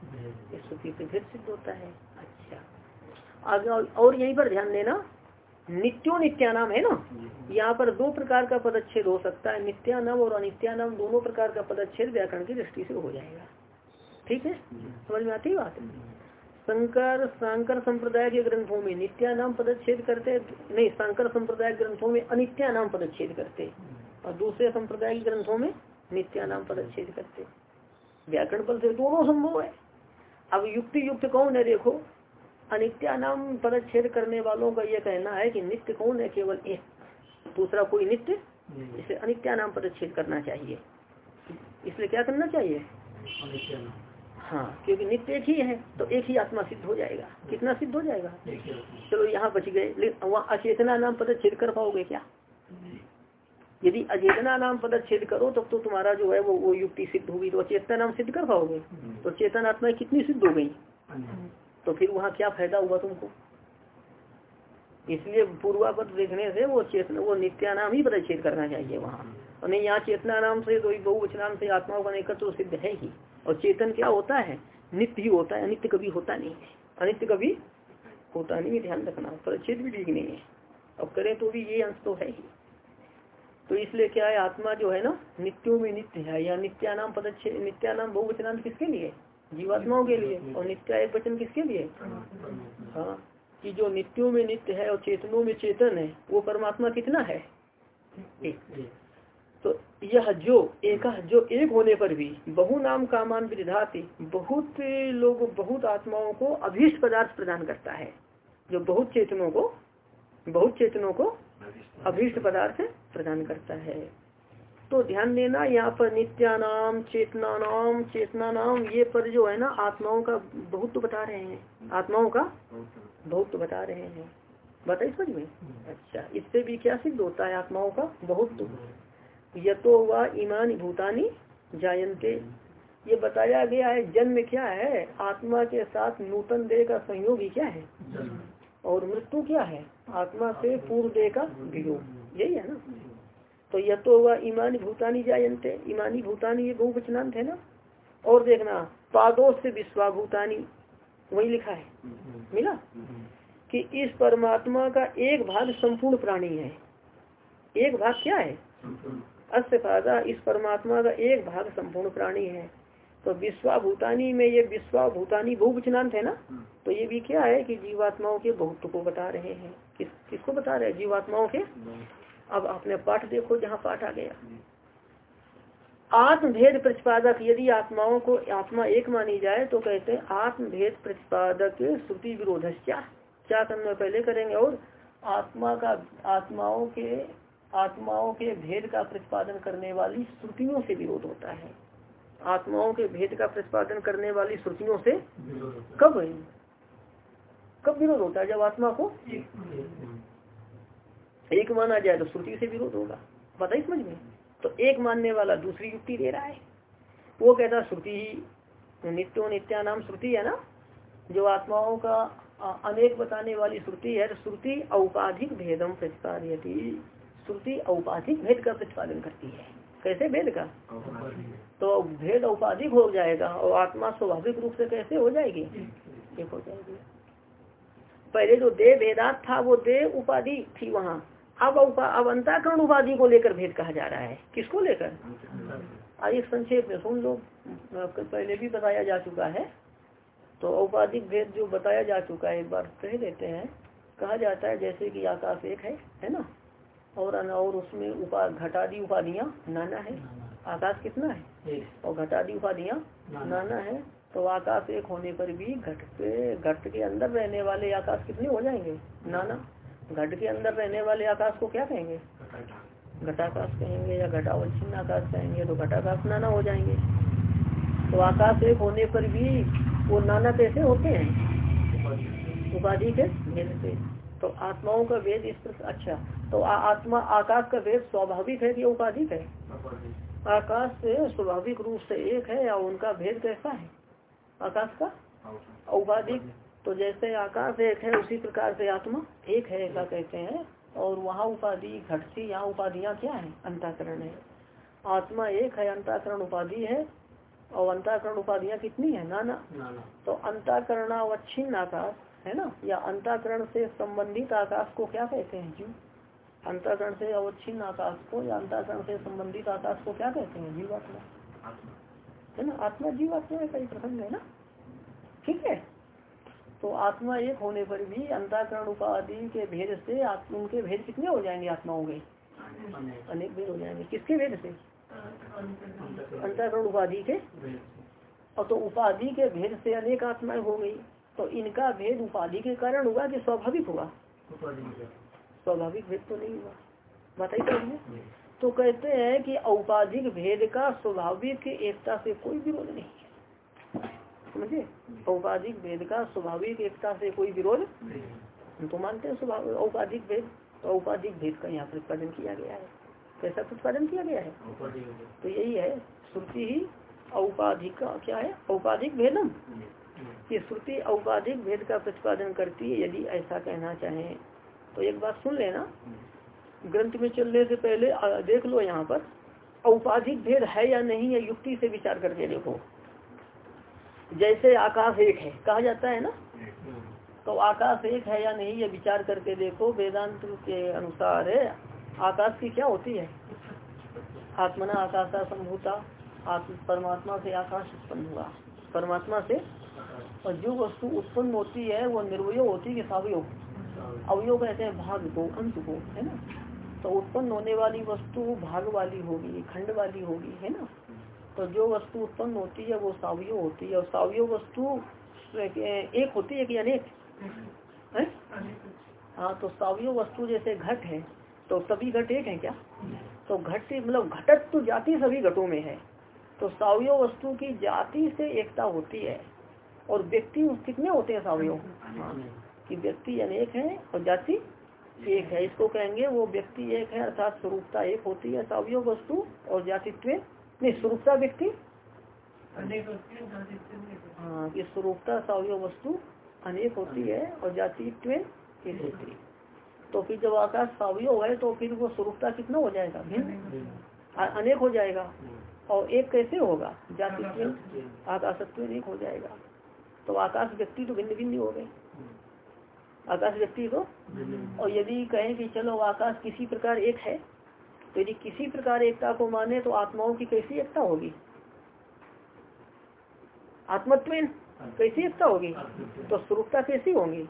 इस श्रुति से भेद सिद्ध होता है। अच्छा। आगे और यहीं पर ध्यान देना। नित्यो नित्यानाम है ना? यहाँ पर दो प्रकार का पदच्छेद हो सकता है। नित्यानाम और अनित्यानाम दोनों प्रकार का पदच्छेद व्याकरण की दृष्टि से हो जाएगा। ठीक है? समझ में आती है बात शंकर शंकर संप्रदाय के ग्रंथों में नित्या नाम पदच्छेद करते नहीं शंकर संप्रदाय ग्रंथों में अनित्यानाम पदच्छेद करते और दूसरे संप्रदाय के ग्रंथों में नित्यानाम पदच्छेद करते व्याकरण पद से दोनों संभव है। अब युक्ति युक्त कौन है? देखो अनित्या नाम पदच्छेद करने वालों का यह कहना है कि नित्य कौन है? केवल एक। दूसरा कोई नित्य? इसे अनित्या नाम पदच्छेद करना चाहिए। इसलिए क्या करना चाहिए? हाँ। क्योंकि नित्य एक ही है तो एक ही आत्मा सिद्ध हो जाएगा। कितना सिद्ध हो जाएगा? चलो यहाँ बच गए लेकिन वहाँ अचेतना नाम पदच्छेद कर पाओगे क्या? यदि अचेतना नाम पदच्छेद करो तब तो तुम्हारा जो है वो वो युक्ति सिद्ध होगी तो अचेतना नाम सिद्ध कर पाओगे? तो चेतन आत्मा कितनी सिद्ध हो गई? तो फिर वहाँ क्या फ़ायदा हुआ तुमको? इसलिए पूर्वापद देखने से वो चेतना वो नित्यानाम ही पदच्छेद करना चाहिए वहाँ। और नहीं यहाँ चेतना नाम से तो बहुवचनाम से आत्माओं का एकत्र तो सिद्ध है ही। और चेतन क्या होता है? नित्य ही होता है, अनित्य कभी होता नहीं। है अनित्य कभी होता नहीं ध्यान रखना। परिच्छेद भी ठीक नहीं है। अब करें तो भी ये अंश तो है ही। तो इसलिए क्या है, आत्मा जो है ना, नित्यों में नित्य है। या नित्यानाम पदच्छेद नित्यानाम बहुवचनाम किसके लिए? जीवात्माओं के लिए। और नित्य एक वचन किसके लिए? हाँ कि जो नित्यों में नित्य है और चेतनों में चेतन है, वो परमात्मा कितना है? तो यह जो एक जो एक होने पर भी बहु नाम कामान विधाती बहुत लोग बहुत आत्माओं को अभीष्ट पदार्थ प्रदान करता है। जो बहुत चेतनों को बहुत चेतनों को अभीष्ट पदार्थ प्रदान करता है। तो ध्यान देना यहाँ पर नित्यानाम चेतना नाम चेतना नाम ये पर जो है ना आत्माओं का बहुत तो बता रहे हैं। आत्माओं का बहुत तो बता रहे हैं। बताइए समझ में? अच्छा इससे भी क्या सिद्ध होता है आत्माओं का? बहुत तो ये तो ईमान भूतानी जायंते ये बताया गया है जन्म क्या है आत्मा के साथ नूतन देह का संयोग ही क्या है? और मृत्यु क्या है? आत्मा से पूर्व देह का वियोग। यही है ना? तो यह तो हुआ ईमानी भूतानी जायंते ईमानी भूतानी ये बहुवचनांत है ना? और देखना पादों से विश्वाभूतानी वही लिखा है। मिला? कि इस परमात्मा का एक भाग संपूर्ण प्राणी है। एक भाग क्या है? अस्य पादा इस परमात्मा का एक भाग संपूर्ण प्राणी है। तो विश्वाभूतानी में ये विश्वाभूतानी बहुवचनांत है ना? तो ये भी क्या है कि जीवात्माओं के बहुत को बता रहे हैं। किस किसको बता रहे हैं? जीवात्माओं के? अब आपने पाठ देखो जहाँ पाठ आ गया। आत्मभेद प्रतिपादक यदि आत्माओं को आत्मा एक मानी जाए तो कहते हैं आत्मभेद प्रतिपादक श्रुति विरोध क्या करना पहले करेंगे और आत्मा का आत्माओं के आत्माओं के भेद का प्रतिपादन करने वाली श्रुतियों से विरोध होता है। आत्माओं के भेद का प्रतिपादन करने वाली श्रुतियों से कब कब विरोध होता है? जब आत्मा को एक माना जाए तो श्रुति से विरोध होगा। पता ही समझ में। तो एक मानने वाला दूसरी युक्ति दे रहा है। वो कहता श्रुति ही नित्यो नित्या नाम श्रुति है ना? जो आत्माओं का अनेक बताने वाली श्रुति है श्रुति औपाधिक भेदम प्रतिपादयती। श्रुति औपाधिक भेद का प्रतिपादन करती है। कैसे भेद का? तो भेद औपाधिक हो जाएगा और आत्मा स्वाभाविक रूप से कैसे हो जाएगी? एक हो जाएगी। पहले जो देह भेदात था, वो देह उपाधि थी वहाँ। अब अब अंताकरण उपाधि को लेकर भेद कहा जा रहा है। किसको लेकर? आइए संक्षेप में सुन लो। पहले भी बताया जा चुका है। तो औपाधिक भेद जो बताया जा चुका है, एक बार कह देते हैं। कहा जाता है जैसे कि आकाश एक है है ना? और और उसमें उपा घटादी उपाधियाँ नाना है। आकाश कितना है? और घटादी उपाधियाँ नाना। है। तो आकाश एक होने पर भी घट के घट के अंदर रहने वाले आकाश कितने हो जाएँगे? नाना। घट के अंदर रहने वाले आकाश को क्या कहेंगे? घटाकाश। कहेंगे या घटावच्छिन्न आकाश कहेंगे तो घटाकाश नाना हो जाएँगे। तो आकाश एक होने पर भी वो नाना कैसे होते हैं? उपाधि। के भेद से। तो आत्माओं का वेद इस प्रकार अच्छा तो आ, आत्मा आकाश का वेद स्वाभाविक है कि उपाधिक है? आकाश स्वाभाविक रूप से एक है या उनका भेद कैसा है? आकाश का? औपाधिक। तो जैसे आकाश एक है उसी प्रकार से आत्मा एक है ऐसा कहते हैं। और वहाँ उपाधि घटती यहाँ उपाधियाँ क्या है? अंताकरण है। आत्मा एक है अंताकरण उपाधि है। और अंताकरण उपाधियाँ कितनी है? नाना। तो अंताकरणावच्छिन्न आकाश है ना? या अंताकरण से संबंधित आकाश को क्या कहते हैं? जीव। अंताकरण से अवच्छिन्न आकाश को या अंताकरण से संबंधित आकाश को क्या कहते हैं? जीवात्मा। है ना? आत्मा जीवात्मा का ही प्रसंग है ना? ठीक है? तो आत्मा एक होने पर भी अंताकरण उपाधि के भेद से उनके भेद कितने हो जाएँगे? आत्माओं के अनेक भेद हो जाएँगे। किसके भेद से? अंताकरण उपाधि के। और तो उपाधि के भेद से अनेक आत्माएँ हो गई। तो इनका भेद उपाधि के कारण हुआ कि स्वाभाविक हुआ? स्वाभाविक भेद तो नहीं हुआ। बताइए तो कहते हैं कि औपाधिक भेद का स्वाभाविक एकता से कोई विरोध नहीं है। समझे? औपाधिक भेद का स्वाभाविक एकता से कोई विरोध तो मानते हैं औपाधिक भेद। तो औपाधिक भेद का यहाँ प्रतिपादन किया गया है। कैसा प्रतिपादन किया गया है? तो यही है श्रुति ही औपाधिक का क्या है? औपाधिक भेदम। ये श्रुति औपाधिक भेद का प्रतिपादन करती है यदि ऐसा कहना चाहें। तो एक बात सुन लेना। ग्रंथ में चलने से पहले देख लो यहाँ पर, औपाधिक भेद है या नहीं है युक्ति से विचार करके देखो। जैसे आकाश एक है, कहा जाता है ना? तो आकाश एक है या नहीं ये विचार करके देखो, वेदांत के अनुसार आकाश की क्या होती है? आत्मना आकाशा संभूता परमात्मा से आकाश उत्पन्न हुआ। परमात्मा से और जो वस्तु उत्पन्न होती है, वो निर्वय होती है सवयोग अवयोग कहते हैं भाग को अंत को है ना? तो उत्पन्न होने वाली वस्तु भाग वाली होगी खंड वाली होगी है ना? तो जो वस्तु उत्पन्न होती है वो सावयो होती है। और सावयो वस्तु एक होती है कि अनेक? है? तो सावयो वस्तु जैसे घट है तो सभी घट एक है क्या? तो घट मतलब घटक तो जाति सभी घटों में है। तो सावयो वस्तु की जाति से एकता होती है और व्यक्ति कितने होते हैं सावयो हाँ, कि व्यक्ति अनेक है और जाति एक है। इसको कहेंगे वो व्यक्ति एक है अर्थात स्वरूपता एक होती है सावयो वस्तु और जातित्व नहीं स्वरूपता व्यक्ति। हाँ कि स्वरूपता सावयो वस्तु अनेक होती है और जातित्व एक होती है। तो फिर जब आकाश सावय है तो फिर वो स्वरूपता कितना हो जाएगा? भिन्न। अनेक हो जाएगा। और एक कैसे होगा? जाति आकाशत्व। एक हो जाएगा। तो आकाश व्यक्ति तो भिन्न भिन्न हो गए। आकाश व्यक्ति को। और यदि कहें कि चलो आकाश किसी प्रकार एक है तो यदि किसी प्रकार एकता को माने तो आत्माओं की कैसी एकता होगी? आत्मत्व कैसी एकता होगी? तो स्वरूपता कैसी होंगी?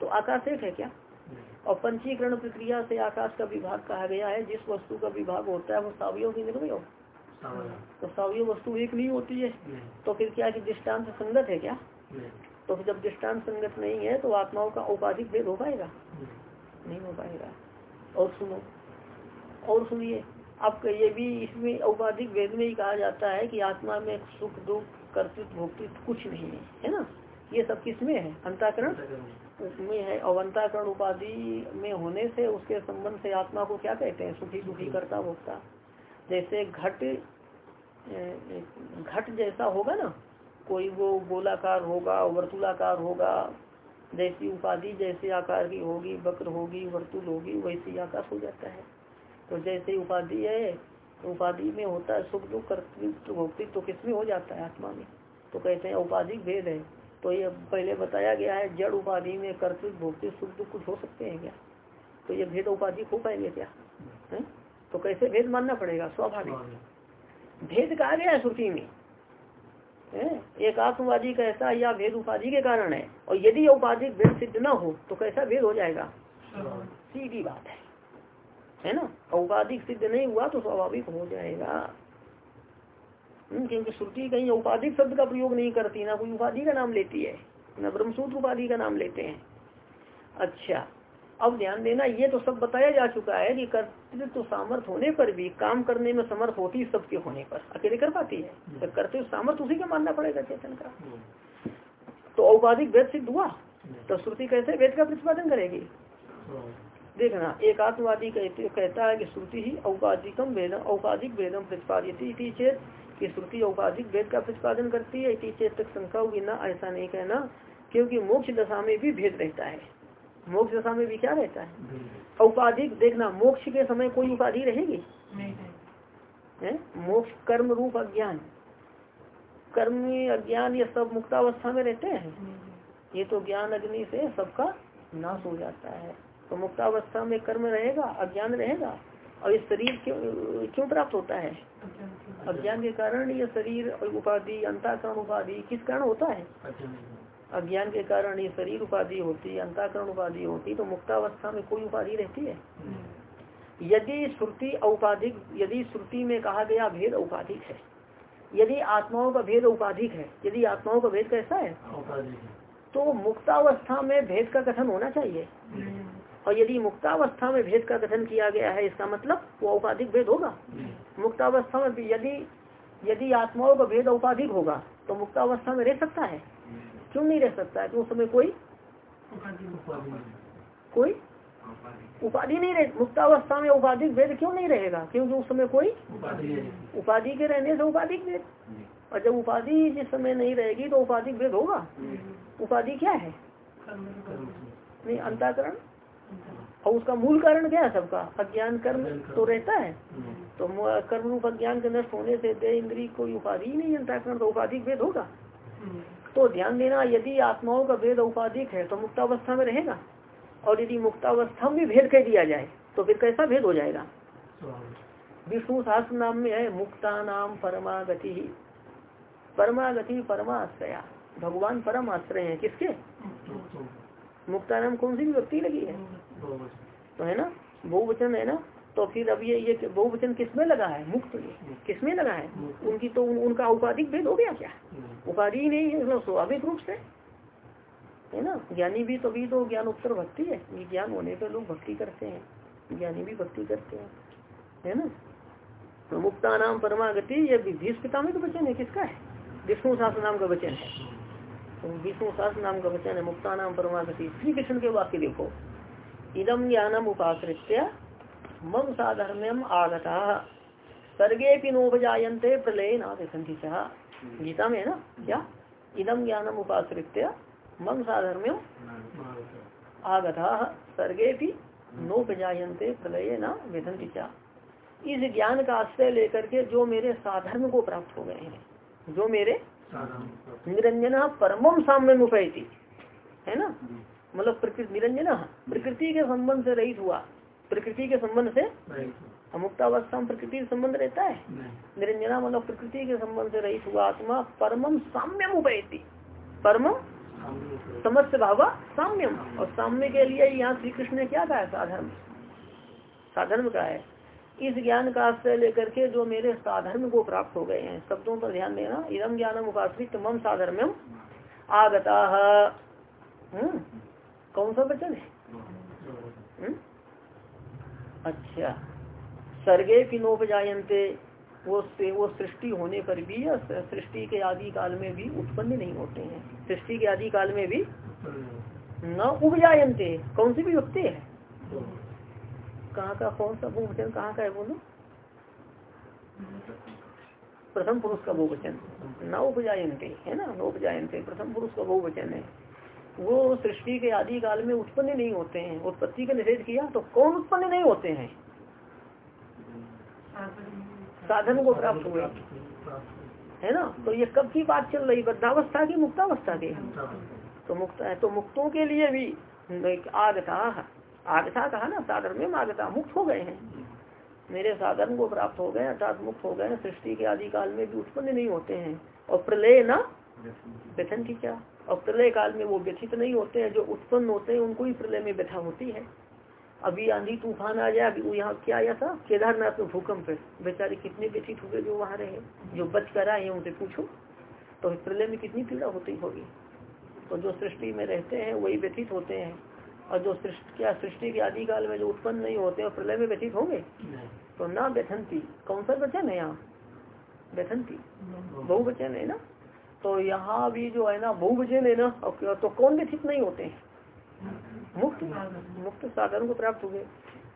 तो आकाश एक है क्या? और पंचीकरण प्रक्रिया से आकाश का विभाग कहा गया है जिस वस्तु का विभाग होता है वो सावियों की निर्वय तो सावियों वस्तु एक नहीं होती है। तो फिर क्या कि दृष्टांत संगत है क्या? तो जब दृष्टांत संगत नहीं है तो आत्माओं का औपाधिक भेद हो पाएगा? नहीं हो पाएगा। और सुनो, और सुनिए, अब ये भी इसमें औपाधिक वेद में ही कहा जाता है कि आत्मा में सुख, दुख, कर्तृत्व, भोक्तृत्व कुछ नहीं है है ना? ये सब किसमें है? अंताकरण? उसमें है। अवंताकरण उपाधि में होने से उसके संबंध से आत्मा को क्या कहते हैं? सुखी, दुखी, करता भोगता जैसे घट घट जैसा होगा ना कोई वो गोलाकार होगा वर्तुलाकार होगा जैसी उपाधि जैसे आकार की होगी वक्र होगी वर्तुल होगी वैसी आकाश हो जाता है। तो जैसे उपाधि है तो उपाधि में होता है सुख दुख कर्तृत्व भौतिक तो किसमें हो जाता है आत्मा में? तो कहते हैं औपाधिक भेद है। तो ये पहले बताया गया है जड़ उपाधि में कर्तृत्व भौतिक सुख दुख कुछ हो सकते हैं क्या? तो ये भेद उपाधि हो पाएँगे क्या? है? तो कैसे भेद मानना पड़ेगा? स्वाभाविक। भेद कहा गया है श्रुति में? एक आत्मवादी का ऐसा या भेद उपाधि के कारण है और यदि औपाधिक भेद सिद्ध न हो तो कैसा भेद हो जाएगा? सीधी बात है। है ना? औपाधिक सिद्ध नहीं हुआ तो स्वाभाविक हो जाएगा। हम्म, क्योंकि श्रुति कहीं औपाधिक शब्द का प्रयोग नहीं करती ना कोई उपाधि का नाम लेती है न ब्रह्मसूत्र उपाधि का नाम लेते हैं। अच्छा अब ध्यान देना ये तो सब बताया जा चुका है कि कर्तृत्व तो सामर्थ्य होने पर भी काम करने में समर्थ होती है सबके होने पर। अकेले कर पाती है? तो कर्तव्य सामर्थ्य उसी का मानना पड़ेगा चेतन का। तो औपाधिक वेद सिद्ध हुआ? तो श्रुति कैसे वेद का प्रतिपादन करेगी। देखना एक आत्मवादी कहता है कि श्रुति ही औपाधिकम वेदम औपाधिक वेदम प्रतिपादित चेत कि श्रुति औपाधिक वेद का प्रतिपादन करती है इसी चेत तक शंका होगी ना ऐसा नहीं कहना क्योंकि मोक्ष दशा में भी भेद रहता है। मोक्ष दशा में भी क्या रहता है? औपाधिक देखना मोक्ष के समय कोई उपाधि रहेगी? है? मोक्ष कर्म रूप अज्ञान। कर्म अज्ञान ये सब मुक्तावस्था में रहते हैं? ये तो ज्ञान अग्नि से सबका नाश हो जाता है। तो मुक्तावस्था में कर्म रहेगा अज्ञान रहेगा? और ये शरीर क्यों क्यों प्राप्त होता है? अज्ञान के कारण ये शरीर उपाधि अंताकरण उपाधि किस कारण होता है? अज्ञान के कारण ये शरीर उपाधि होती है अंताकरण उपाधि होती तो मुक्तावस्था में कोई उपाधि रहती है? यदि श्रुति औपाधिक यदि श्रुति में कहा गया भेद औपाधिक है यदि आत्माओं का भेद औपाधिक है यदि आत्माओं का भेद कैसा है? तो मुक्तावस्था में भेद का कथन होना चाहिए। और यदि मुक्तावस्था में भेद का कथन किया गया है इसका मतलब वो औपाधिक भेद होगा। मुक्तावस्था में यदि यदि आत्माओं का भेद औपाधिक होगा तो मुक्तावस्था में रह सकता है। क्यों नहीं रह सकता? है तो उस समय कोई? कोई? उपाधि नहीं रहे मुक्तावस्था में उपाधिक वेद क्यों नहीं रहेगा? क्योंकि उस समय कोई उपाधि के रहने से उपाधिक वेद और जब उपाधि जिस समय नहीं रहेगी तो उपाधिक वेद होगा? उपाधि क्या है? नहीं, अंताकरण। और उसका मूल कारण क्या है सबका? अज्ञान कर्म तो रहता है। तो कर्म रूप अज्ञान के नष्ट होने से दे इंद्री कोई उपाधि नहीं, अंताकरण तो उपाधिक वेद होगा। तो ध्यान देना यदि आत्माओं का भेद औपाधिक है तो मुक्तावस्था में रहेगा। और यदि मुक्तावस्था में भेद कह दिया जाए तो फिर कैसा भेद हो जाएगा? विष्णु शास्त्र नाम में है मुक्ता नाम परमागति परमागति परमाश्रया भगवान परम आश्रय है। किसके? मुक्ता नाम कौन सी भी व्यक्ति लगी है? तो है ना? बहुवचन है ना? तो फिर अब ये ये बहुवचन किसमें लगा है? मुक्त किसमें लगा है? उनकी तो उन, उनका औपाधिक भेद हो गया क्या? उपाधि नहीं है स्वाभाविक रूप से। है ना? ज्ञानी भी तभी तो ज्ञान उत्तर भक्ति है। ये ज्ञान होने पर लोग भक्ति करते हैं। ज्ञानी भी भक्ति करते हैं। है ना? तो मुक्ता नाम परमागति ये भीष पिता में तो वचन है। किसका है? विष्णु शास्त्र नाम का वचन है। तो विष्णु शास्त्र नाम का वचन है मुक्ता नाम परमागति। श्री कृष्ण के वाक्य देखो। इदम ज्ञानम उपाश्रित्य मम साधर्म्यम आगता। सर्गे नोपजाते प्रलय नाथि गीता में ना क्या इदम ज्ञानम उपाश्रित्य मम साधर्म्यम आगता। सर्गे नोपजाते प्रलय न विधंति इस ज्ञान का आश्रय लेकर के जो मेरे साधर्म को प्राप्त हो गए हैं, जो मेरे निरंजन परमम साम्य उपैती, है ना? मतलब प्रकृति निरंजन, प्रकृति के संबंध से रहित हुआ। प्रकृति के संबंध से? अमुक्तावस्था में प्रकृति से संबंध रहता है? निरंजना मतलब प्रकृति के संबंध से रहित हुआ आत्मा परमम साम्यम उपयती परमम समस्त भावा साम्यम। और साम्य के लिए यहाँ श्री कृष्ण ने क्या कहा है? साधर्म। साधर्म का है। इस ज्ञान का आश्रय लेकर के जो मेरे साधर्म को प्राप्त हो गए हैं शब्दों पर ध्यान देना इदम ज्ञानम उपाश्रित मम साधर्म्यम आगता। हम्म, कौन सा वचन है? हम्म? अच्छा। सर्गे पिनोपजायंते वो से, वो सृष्टि होने पर भी या सृष्टि के आदि काल में भी उत्पन्न नहीं होते हैं। सृष्टि के आदि काल में भी न उपजायंते कौन सी भी युक्ति है? कहाँ का, कौन सा बहुवचन कहाँ का है बोलो? प्रथम पुरुष का बहुवचन न उपजायंते है ना? न उपजायंते प्रथम पुरुष का बहुवचन है। वो सृष्टि के आदि काल में उत्पन्न नहीं होते हैं। उत्पत्ति का निषेध किया तो कौन उत्पन्न नहीं होते हैं? साधन को प्राप्त हुए। है ना? तो ये कब की बात चल रही? बद्धावस्था की, मुक्तावस्था की। तो मुक्त है तो मुक्तों के लिए भी आगता आगता कहा ना, साधन में आगता, मुक्त हो गए हैं। मेरे साधन को प्राप्त हो गए, अर्थात मुक्त हो गए सृष्टि के आदि काल में भी उत्पन्न नहीं होते हैं। और प्रलय ना व्यथन की क्या? और प्रलय काल में वो व्यथित नहीं होते हैं जो उत्पन्न होते हैं उनको ही प्रलय में व्यथा होती है। अभी आंधी तूफ़ान आ जाए अभी यहाँ क्या आया था? केदारनाथ में भूकंप बेचारे कितने व्यथित हुए जो वहाँ रहे जो बच कर आए हैं उनसे पूछो। तो प्रलय में कितनी पीड़ा होती होगी? तो जो सृष्टि में रहते हैं वही व्यथित होते हैं। और जो सृष्टि क्या सृष्टि के आदि काल में जो उत्पन्न नहीं होते और प्रलय में व्यथित होंगे? तो ना व्यथनती कौन सा वचन है यहाँ? व्यथनती बहुवचन है ना? तो यहाँ भी जो है ना बहुवचन है ना तो कौन व्यथित नहीं होते हैं। मुक्त मुक्त साधन को प्राप्त हुए।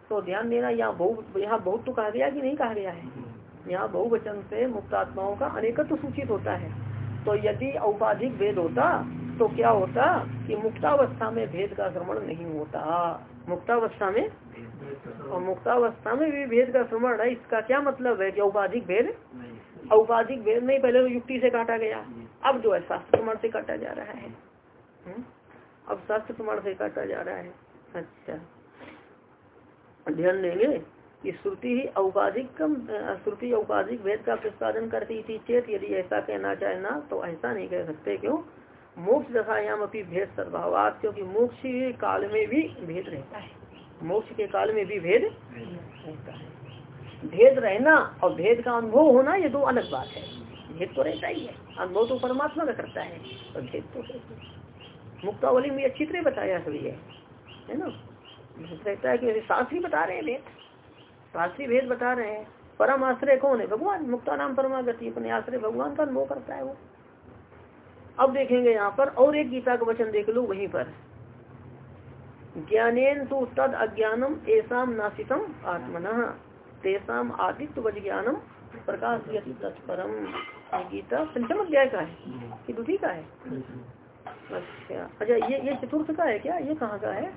तो ध्यान देना, यहाँ बहु, यहाँ बहुत तो कहा गया कि नहीं कहा गया है। यहाँ बहुवचन से मुक्त आत्माओं का अनेकत्व सूचित होता है। तो यदि औपाधिक भेद होता तो क्या होता कि मुक्तावस्था में भेद का श्रवण नहीं होता। मुक्तावस्था में? और मुक्तावस्था में भी भेद का श्रवण है, इसका क्या मतलब है कि औपाधिक भेद? औपाधिक भेद नहीं, पहले तो युक्ति से काटा गया। अब जो है शास्त्र प्रमाण से काटा जा रहा है। हम्म? अब शास्त्र प्रमाण से काटा जा रहा है। अच्छा। ध्यान देंगे कि श्रुति ही औपाधिक श्रुति औपाधिक भेद का प्रतिपादन करती थी। चेत यदि ऐसा कहना चाहे ना तो ऐसा नहीं कह सकते। क्यों? मोक्ष दशायाम अपनी भेद सर्भावात क्योंकि मोक्ष काल में भी भेद रहता है। मोक्ष के काल में भी भेद रहता है। भेद रहना और भेद का अनुभव होना ये दो अलग बात है। भेद तो रहता ही है। अनुभव तो परमात्मा का करता है। और भेद तो है। मुक्तावली में अच्छी तरह बताया सभी है है ना? रहता है कि शास्त्री बता रहे हैं भेद। शास्त्री भेद बता रहे हैं। परम आश्रय कौन है? भगवान। मुक्ता नाम परमागति। अपने आश्रय भगवान का अनुभव करता है वो। अब देखेंगे यहाँ पर, और एक गीता का वचन देख लो वहीं पर। ज्ञानेन तो तद अज्ञानम ऐसा नाशितम आत्मन। तेसाम आदित्य ज्ञानम प्रकाश तत्परम। गीता पंचम अध्याय का है कि दुखी का है? अच्छा अच्छा ये ये चतुर्थ का है क्या? ये कहाँ का है?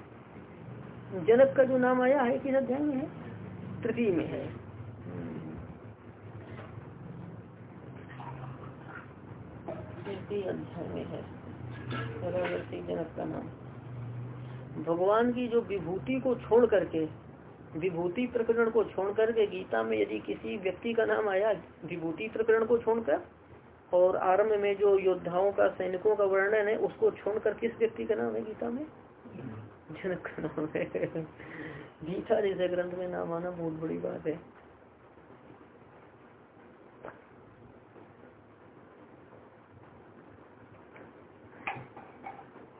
जनक का जो नाम आया है किस अध्याय में है? तृतीय में है। अध्याय में है। जनक का नाम। भगवान की जो विभूति को छोड़ करके विभूति प्रकरण को छोड़ करके गीता में यदि किसी व्यक्ति का नाम आया, विभूति प्रकरण को छोड़कर, और आरंभ में जो योद्धाओं का, सैनिकों का वर्णन है, उसको छोड़कर किस व्यक्ति का नाम है गीता में? जनक का नाम है। गीता जैसे ग्रंथ में नाम आना बहुत बड़ी बात है।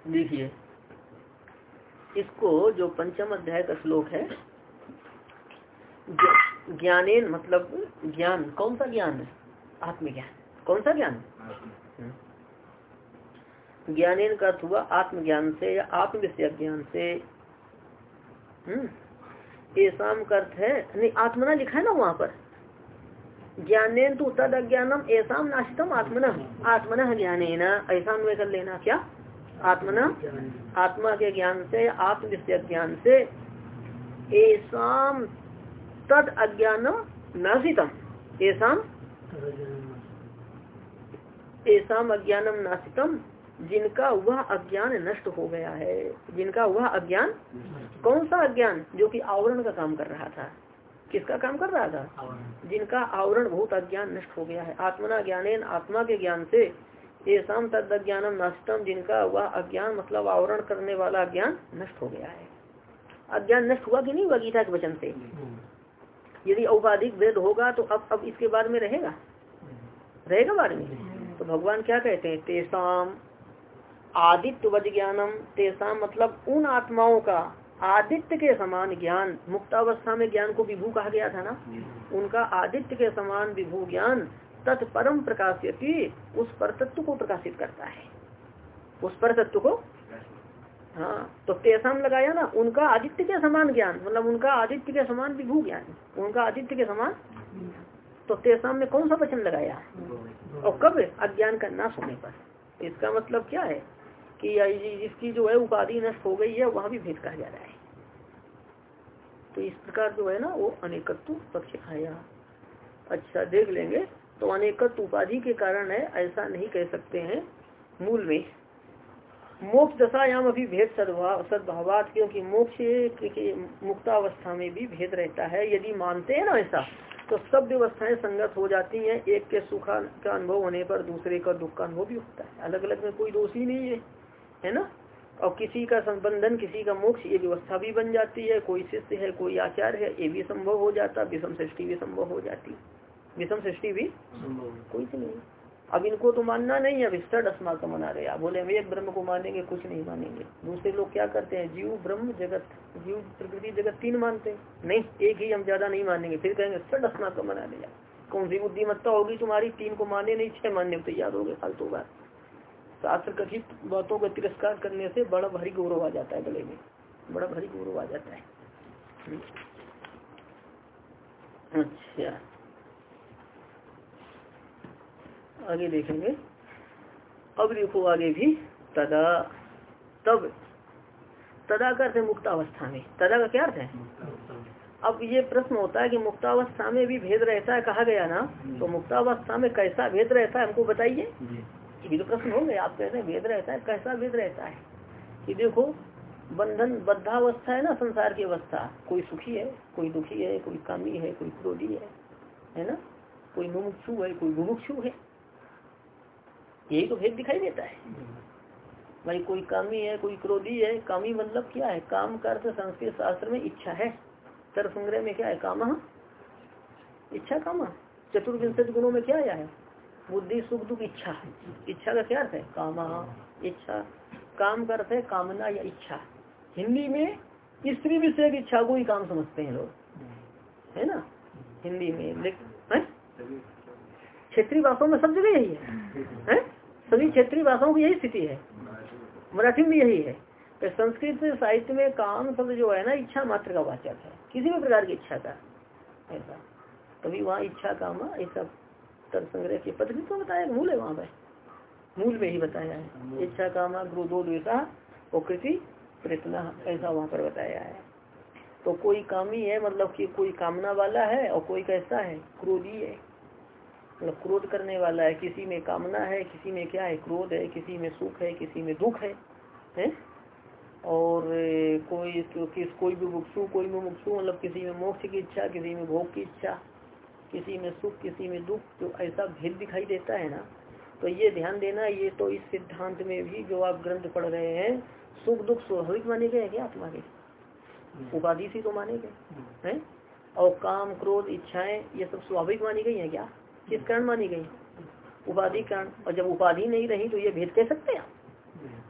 देखिए, इसको जो पंचम अध्याय का श्लोक है ज्ञानेन मतलब ज्ञान कौन सा ज्ञान है? आत्मज्ञान। कौन सा ज्ञान? ज्ञानेन का अर्थ हुआ आत्मज्ञान से या आत्म विषय ज्ञान से। हम्म। ऐसा अर्थ है नहीं आत्मना लिखा है ना वहाँ पर? ज्ञानेन तो तद अज्ञानम ऐसा नाशितम आत्मना। आत्मना ज्ञान ऐसा कर लेना क्या? आत्मना। आत्मा के ज्ञान से आत्म विषय ज्ञान से ऐसा तद अज्ञान नाशितम ऐसा ऐसा अज्ञानम नाशितम जिनका वह अज्ञान नष्ट हो गया है। जिनका वह अज्ञान? कौन सा अज्ञान? जो कि आवरण का काम कर रहा था। किसका काम कर रहा था? जिनका आवरण बहुत अज्ञान नष्ट हो गया है। आत्मना ज्ञान आत्मा के ज्ञान से। शाम तद अज्ञानम नष्टम जिनका वह अज्ञान मतलब आवरण करने वाला अज्ञान नष्ट हो गया है। अज्ञान नष्ट हुआ कि नहीं हुआ गीता के वचन से? यदि औपाधिक वेद होगा तो अब अब इसके बाद में रहेगा? रहेगा बाद में? तो भगवान क्या कहते हैं? तेसाम आदित्य वज ज्ञानम। तेसाम मतलब उन आत्माओं का आदित्य के समान ज्ञान। मुक्तावस्था में ज्ञान को विभू कहा गया था ना? उनका आदित्य के समान विभू ज्ञान तत्परम प्रकाशयती, उस पर तत्व को प्रकाशित करता है। उस पर तत्व को हाँ तो तेसाम लगाया ना, उनका आदित्य के समान ज्ञान मतलब उनका आदित्य के समान विभू ज्ञान, उनका आदित्य के समान तो तेसाम में कौन सा वचन लगाया? और कब अज्ञान का नाश होने पर? इसका मतलब क्या है? कि जिसकी जो है उपाधि नष्ट हो गई है, वहाँ भी भेद कहा जा रहा है। तो इस प्रकार जो है ना, वो अनेकत्व पक्ष आया। अच्छा देख लेंगे। तो अनेकत्व उपाधि के कारण है, ऐसा नहीं कह सकते हैं मूल में। मोक्ष दशायाम अभी भेद सद्भाव सद्भावात क्योंकि मोक्ष मुक्तावस्था में भी भेद रहता है। यदि मानते हैं ना ऐसा तो सब व्यवस्थाएँ संगत हो जाती हैं। एक के सुख का अनुभव होने पर दूसरे का दुख का अनुभव भी होता है। अलग अलग में कोई दोष ही नहीं है है ना? और किसी का संबंधन किसी का मोक्ष ये व्यवस्था भी बन जाती है। कोई शिष्य है कोई आचार्य है ये भी संभव हो जाता। विषम सृष्टि भी संभव हो जाती। विषम सृष्टि भी कोई तो नहीं। अब इनको तो मानना नहीं है विस्तर अस्मा का मना रहे आप बोले, हम एक ब्रह्म को मानेंगे, कुछ नहीं मानेंगे। दूसरे लोग क्या करते हैं? जीव, ब्रह्म, जगत। जीव, प्रकृति, जगत तीन मानते हैं। नहीं, एक ही हम ज़्यादा नहीं मानेंगे। फिर कहेंगे सट अस्मा का मना लिया कौन सी बुद्धिमत्ता होगी तुम्हारी? तीन को माने नहीं, छह मानने को तैयार हो गए, फालतू बात। शास्त्र कथित बातों का तिरस्कार करने से बड़ा भारी गौरव आ जाता है गले में। बड़ा भारी गौरव आ जाता है। अच्छा। आगे देखेंगे। अब देखो आगे भी तदा तब तदा का अर्थ मुक्तावस्था में। तदा का क्या अर्थ है? अब ये प्रश्न होता है कि मुक्तावस्था में भी भेद रहता है कहा गया ना? तो मुक्तावस्था में कैसा भेद रहता है हमको बताइए। ये तो प्रश्न हो गया आप कहते हैं भेद रहता है कैसा भेद रहता है? कि देखो बंधन बद्धावस्था है ना संसार की अवस्था। कोई सुखी है कोई दुखी है कोई कामी है कोई क्रोधी है है ना? कोई मुमुक्षु है कोई मुमुक्षु है। यही तो भेद दिखाई देता है। भाई कोई कामी है कोई क्रोधी है कामी मतलब क्या है? काम का संस्कृत शास्त्र में इच्छा है। तर संग्रह में क्या है? काम। इच्छा काम। चतुर्विंशति गुणों में क्या आया है? बुद्धि सुख दुख इच्छा। इच्छा का क्या अर्थ है? काम। इच्छा। काम का अर्थ है कामना या इच्छा। हिंदी में स्त्री विषय की इच्छा को ही काम समझते हैं लोग। है ना? हिंदी में। लेकिन क्षेत्रीय भाषाओं में सब जगह यही है, है? सभी क्षेत्रीय भाषाओं की यही स्थिति है। मराठी में यही है। तो संस्कृत साहित्य में काम शब्द जो है ना इच्छा मात्र का वाचक है। किसी भी प्रकार की इच्छा का ऐसा। तभी वहाँ इच्छा काम ऐसा तर संग्रह के पद भी तो बताया मूल है वहाँ पे। मूल में ही बताया है। इच्छा कामा क्रोधो द्वेषा प्रकृति प्रयत्न ऐसा वहाँ पर बताया है। तो कोई कामी है मतलब कि कोई कामना वाला है और कोई कैसा है क्रोधी है। मतलब क्रोध करने वाला है किसी में कामना है किसी में क्या है क्रोध है किसी में सुख है किसी में दुख है हैं? और कोई किस कोई भी मुक्सु कोई भी मुक्सु मतलब किसी में मोक्ष की इच्छा किसी में भोग की इच्छा किसी में सुख किसी में दुख जो ऐसा भेद दिखाई देता है ना? तो ये ध्यान देना ये तो इस सिद्धांत में भी जो आप ग्रंथ पढ़ रहे हैं सुख दुख स्वाभाविक माने गए क्या आत्मा के? उपाधि से तो माने गए। हैं? और काम क्रोध इच्छाएँ ये सब स्वाभाविक मानी गई है क्या? किस कारण मानी गई? उपाधि कारण। और जब उपाधि नहीं रही तो ये भेद कह सकते हैं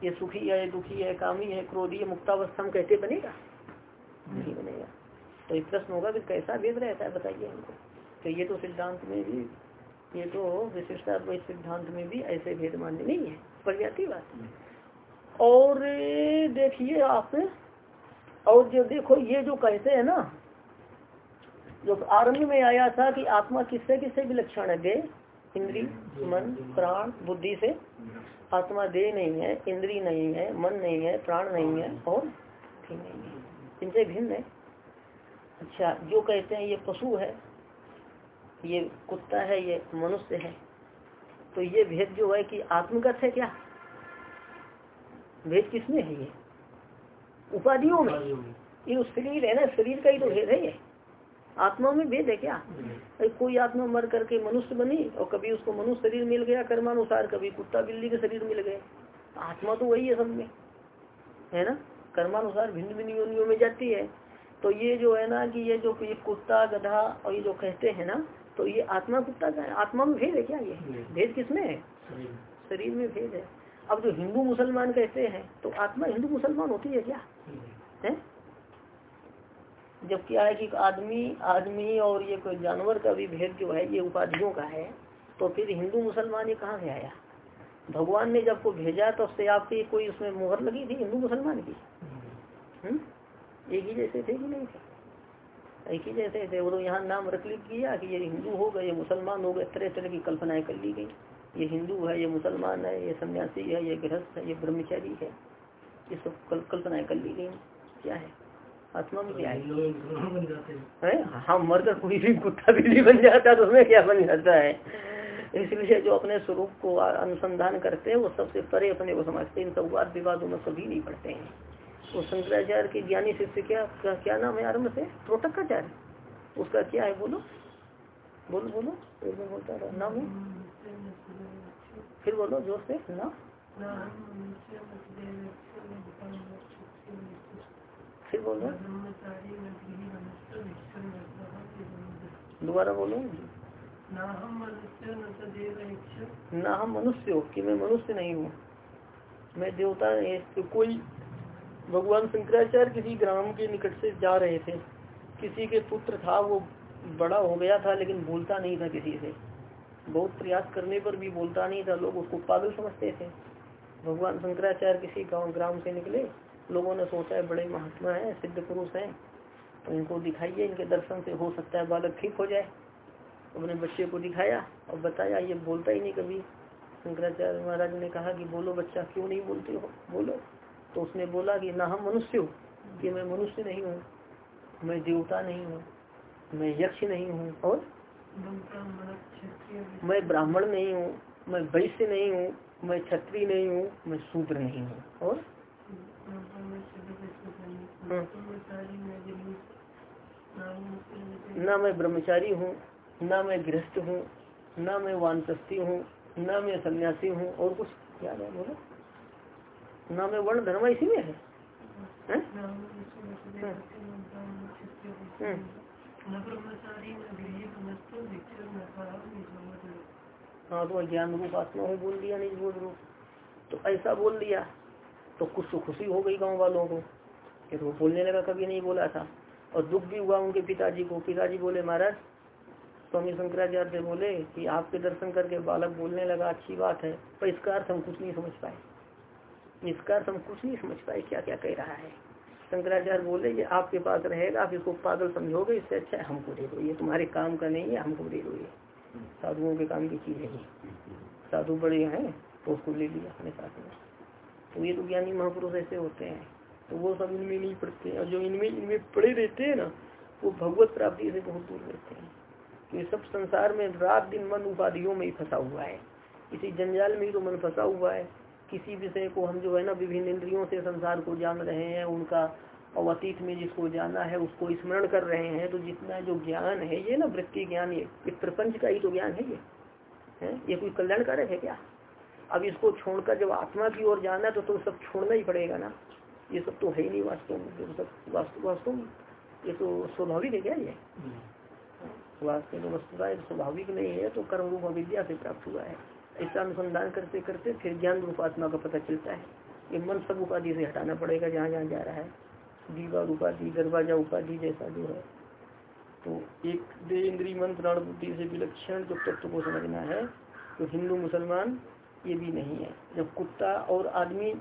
ये सुखी है, दुखी है, कामी है, क्रोधी है, मुक्तावस्था में कैसे बनेगा? नहीं बनेगा। तो एक प्रश्न होगा कि कैसा भेद रहता है, बताइए हमको। तो ये तो सिद्धांत में भी, ये तो विशिष्टा सिद्धांत में भी ऐसे भेद मान्य नहीं है। पड़ जाती बात और देखिए आप, और जो देखो, ये जो कहते हैं ना जो आरंभ में आया था कि आत्मा किससे किससे विलक्षण है? देह इंद्री मन प्राण बुद्धि से। आत्मा देह नहीं है इंद्री नहीं है मन नहीं है प्राण नहीं है और नहीं है। इनसे भिन्न है। अच्छा जो कहते हैं ये पशु है ये कुत्ता है ये मनुष्य है तो ये भेद जो है कि आत्मगत है क्या? भेद किसमें है ये? उपाधियों में। ये शरीर है ना? शरीर का ही तो भेद है ये। आत्मा में भेद है क्या? हम्म। कोई आत्मा मर करके मनुष्य बनी और कभी उसको मनुष्य शरीर मिल गया कर्मानुसार कभी कुत्ता बिल्ली के शरीर मिल गए। आत्मा तो वही है सब में। है ना? कर्मानुसार भिन्न भिन्न योनियों में जाती है। तो ये जो है ना कि ये जो ये कुत्ता गधा और ये जो कहते हैं ना तो ये आत्मा कुत्ता का है। आत्मा में भेद है क्या ये? भेद किसमें है? शरीर में। भेद है। अब जो हिंदू मुसलमान कहते हैं तो आत्मा हिंदू मुसलमान होती है क्या? है? जब क्या है कि आदमी आदमी और ये कोई जानवर का भी भेद जो है ये उपाधियों का है तो फिर हिंदू मुसलमान ये कहाँ से आया? भगवान ने जब को भेजा तो उससे आपकी कोई उसमें मुहर लगी थी हिंदू मुसलमान की? हम्म। एक ही जैसे थे कि नहीं थे? एक ही जैसे थे। वो तो यहाँ नाम रख ली किया कि ये हिंदू हो गए ये मुसलमान हो गए तरह तरह की कल्पनाएँ कर ली गई। ये हिंदू है ये मुसलमान है ये सन्यासी है ये गृहस्थ है ये ब्रह्मचारी है। ये सब कल्पनाएँ कर ली गई। क्या है? आत्मा में क्या है? बन हैं। है हाँ मरकर कोई भी कुत्ता बिल्ली बन जाता है तो उसमें क्या बन जाता है? इसलिए जो अपने स्वरूप को अनुसंधान करते हैं वो सबसे परे अपने को समझते हैं। इन सब वाद विवादों में कभी नहीं पढ़ते हैं। वो शंकराचार्य के ज्ञानी शिष्य क्या क्या, क्या नाम है आरंभ से? प्रोटकाचार्य उसका क्या है बोलो? बोलो बोलो। एक में बोलता रहा। नाम है? फिर बोलो ज़ोर से। ना फिर बोलो। दोबारा बोलो। ना हम मनुष्य हो, कि मैं मनुष्य नहीं हूँ? मैं देवता नहीं कोई भगवान शंकराचार्य किसी ग्राम के निकट से जा रहे थे। किसी के पुत्र था, वो बड़ा हो गया था, लेकिन बोलता नहीं था किसी से। बहुत प्रयास करने पर भी बोलता नहीं था। लोग उसको पागल समझते थे। भगवान शंकराचार्य किसी गाँव, ग्राम से निकले। लोगों ने सोचा है बड़े महात्मा है, सिद्ध पुरुष हैं। तो इनको दिखाइए, इनके दर्शन से हो सकता है बालक ठीक हो जाए। अपने बच्चे को दिखाया और बताया, ये बोलता ही नहीं कभी। शंकराचार्य महाराज ने कहा कि बोलो बच्चा, क्यों नहीं बोलते हो? बोलो। तो उसने बोला कि ना, हम मनुष्य हूँ, कि मैं मनुष्य नहीं हूँ। मैं देवता नहीं हूँ, मैं यक्ष नहीं हूँ और मैं ब्राह्मण नहीं हूँ, मैं वैश्य नहीं हूँ, मैं छत्री नहीं हूँ, मैं शूद्र नहीं हूँ और ना मैं ब्रह्मचारी हूँ ना मैं गृहस्थ हूँ ना मैं वानप्रस्थी हूँ ना मैं सन्यासी हूँ और कुछ क्या है बोलो? ना मैं वर्ण धर्म इसी में है, है? हाँ तो ज्ञान रूप आत्मा हो बोल दिया नहीं बोल रूप। तो ऐसा बोल दिया तो कुछ तो खुशी हो गई गाँव वालों को। कि वो बोलने लगा, कभी नहीं बोला था। और दुख भी हुआ उनके पिताजी को। पिताजी बोले, महाराज, स्वामी शंकराचार्य से बोले कि आपके दर्शन करके बालक बोलने लगा, अच्छी बात है, पर इसका अर्थ हम कुछ नहीं समझ पाए। इसका अर्थ हम कुछ नहीं समझ पाए क्या क्या कह रहा है। शंकराचार्य बोले, ये आपके पास रहेगा, आप इसको पागल समझोगे, इससे अच्छा है, हमको दे दो। ये तुम्हारे काम का नहीं है, हमको दे दो ये। साधुओं के काम की चीज़ है साधु बड़े हैं तो उसको ले लिया अपने साथ में। तो ये तो ज्ञानी महापुरुष ऐसे होते हैं। तो वो सब इनमें नहीं पढ़ते और जो इनमें इनमें पड़े रहते हैं ना वो भगवत प्राप्ति से बहुत दूर रहते हैं। तो ये सब संसार में रात दिन मन उपाधियों में ही फंसा हुआ है। इसी जंजाल में ही तो मन फंसा हुआ है। किसी विषय को हम जो है ना विभिन्न इंद्रियों से संसार को जान रहे हैं उनका और अतीत में जिसको जाना है उसको स्मरण कर रहे हैं तो जितना जो ज्ञान है ये ना वृत्ति ज्ञान ये प्रपंच का ही तो ज्ञान है ये। है? ये कोई कल्याणकारक है क्या? अब इसको छोड़कर जब आत्मा की ओर जाना तो, तो सब छोड़ना ही पड़ेगा ना। ये सब तो है ही नहीं वास्तव में सब वास्तव वास्तव में ये तो स्वाभाविक है क्या ये? वास्तव में वस्तुता स्वाभाविक नहीं है तो कर्म रूप अविद्या से प्राप्त हुआ है। ऐसा अनुसंधान करते करते फिर ज्ञान रूप आत्मा का पता चलता है। ये मन सब उपाधि से हटाना पड़ेगा जहाँ जहाँ जा रहा है। दीवा उपाधि दरवाज़ा उपाधि जैसा जो है। तो एक दे इंद्री मन प्राण बुद्धि से विलक्षण जो तत्व को समझना है तो हिंदू मुसलमान ये भी नहीं है। जब कुत्ता और आदमी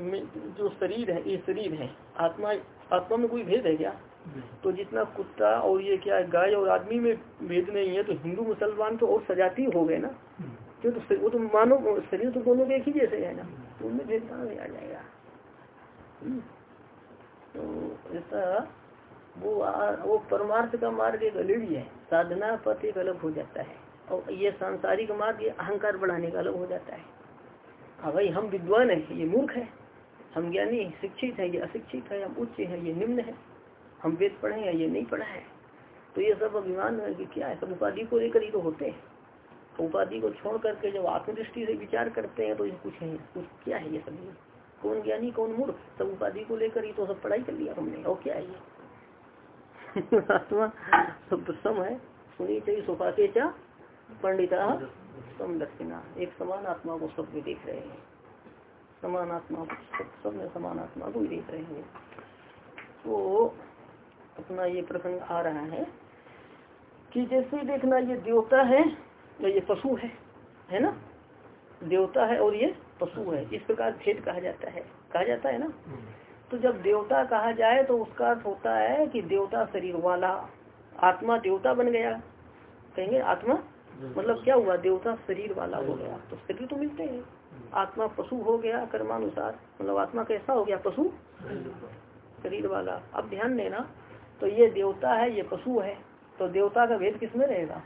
में जो शरीर है ये शरीर है। आत्मा आत्मा में कोई भेद है क्या? तो जितना कुत्ता और ये क्या है गाय और आदमी में भेद नहीं है तो हिंदू मुसलमान तो और सजाती हो गए ना। क्यों? तो वो तो मानो शरीर तो दोनों के एक ही जैसे है ना। तो उनमें भेद कहाँ आ जाएगा? तो ऐसा वो आ, वो परमार्थ का मार्ग एक अलग है। साधना पथ एक अलग हो जाता है। और ये सांसारिक मार्ग ये अहंकार बढ़ाने का अलग हो जाता है। हाँ भाई हम विद्वान है ये मूर्ख है। हम ज्ञानी शिक्षित है, ये अशिक्षित है, हम उच्च है, ये निम्न है। हम वेद पढ़े हैं, ये नहीं पढ़ा है। तो ये सब अभिमान है कि क्या है? सब उपाधि को लेकर ही तो होते हैं। तो उपाधि को छोड़ करके जब आत्मदृष्टि से विचार करते हैं तो ये कुछ है कुछ क्या है ये सब? कौन ज्ञानी, कौन मूर्ख? सब उपाधि को लेकर ही तो सब पढ़ाई कर लिया हमने, और क्या है ये? (laughs) आत्मा सब सम है। सुनी चाहिए क्या पंडिता सम दक्षिणा। एक समान आत्मा को सब भी देख रहे हैं। समान आत्मा सब में समान आत्मा को देख रहे हैं। तो अपना ये प्रसंग आ रहा है कि जैसे देखना ये देवता है, या ये पशु है है ना? देवता है और ये पशु है, इस प्रकार भेद कहा जाता है। कहा जाता है ना? तो जब देवता कहा जाए तो उसका अर्थ होता है कि देवता शरीर वाला आत्मा देवता बन गया। कहेंगे आत्मा मतलब क्या हुआ? देवता शरीर वाला हो गया। तो शरीर तो मिलते हैं। आत्मा पशु हो गया कर्मानुसार। मतलब आत्मा कैसा हो गया? पशु? शरीर वाला। अब ध्यान देना तो ये देवता है, ये पशु है। तो देवता का भेद किसमें रहेगा?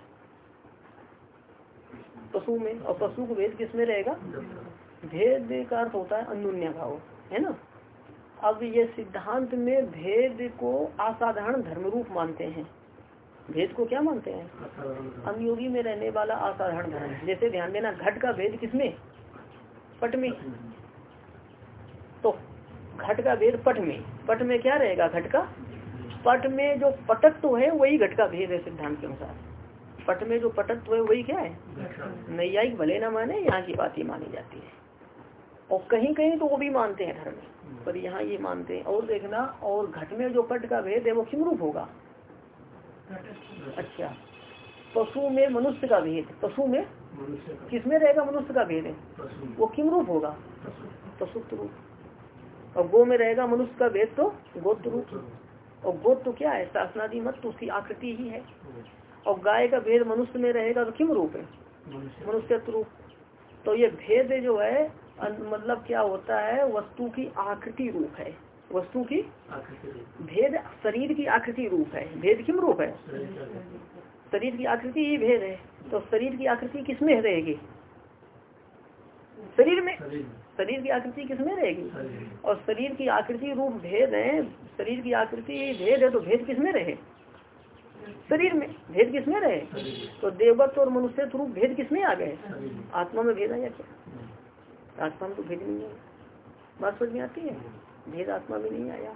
पशु में। और पशु का भेद किसमें रहेगा? भेद का अर्थ होता है अनुन्य भाव। है ना? अब ये सिद्धांत में भेद को असाधारण धर्म रूप मानते हैं। भेद को क्या मानते हैं? अनुयोगी में रहने वाला असाधारण धर्म जैसे ध्यान देना, घट का भेद किसमें? पट में। तो घट का भेद पट में। पट में क्या रहेगा घट का? पट में जो पटक तो है, वही घट का भेद है सिद्धांत के अनुसार। पट में जो पटक तो है, वही क्या है? नैयायिक भले ना माने, यहाँ की बात ही मानी जाती है। और कहीं कहीं तो वो भी मानते हैं धर्म। पर यहाँ ये मानते हैं, और देखना, और घट में जो पट का भेद है, वो किम रूप होगा? अच्छा। पशु में मनुष्य का भेद पशु में? किसमें रहेगा मनुष्य का भेद? है वो किम रूप होगा? पशुत्व रूप। और गो में रहेगा मनुष्य का भेद तो गोत्र रूप। और गोत्र तो क्या है? शासनादि मत तो उसकी आकृति ही है। और गाय का भेद मनुष्य में रहेगा तो किम रूप है? मनुष्य। रूप। तो ये भेद जो है मतलब क्या होता है? वस्तु की आकृति रूप है। वस्तु की भेद शरीर की आकृति रूप है। भेद किम रूप है? शरीर की आकृति। ही भेद है। तो शरीर की आकृति किसमें रहेगी? शरीर में? शरीर की आकृति किसमें रहेगी? और शरीर की आकृति रूप भेद है। शरीर की आकृति भेद है तो भेद किसमें रहे? शरीर में। भेद किसमें रहे? तो देवत्व और मनुष्य रूप भेद किसमें आ गए? आत्मा में भेद आया क्या? आत्मा में तो भेद नहीं है। बात समझ में आती है? भेद आत्मा में नहीं आया।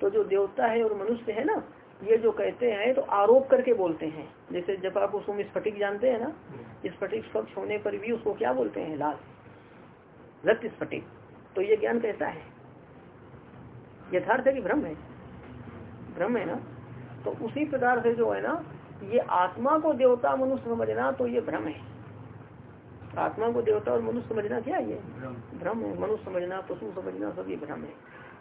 तो जो देवता है और मनुष्य है ना ये जो कहते हैं तो आरोप करके बोलते हैं। जैसे जब आप उसको स्फटिक जानते हैं ना स्फटिक स्वच्छ होने पर भी उसको क्या बोलते हैं? लाल। रक्त स्फटिक। तो ये ज्ञान कैसा है? यथार्थ है कि भ्रम है? भ्रम है ना? तो उसी प्रकार से जो है ना ये आत्मा को देवता मनुष्य समझना तो ये भ्रम है। आत्मा को देवता और मनुष्य समझना क्या ये? भ्रम। है। मनुष्य समझना पशु समझना सब ये भ्रम है।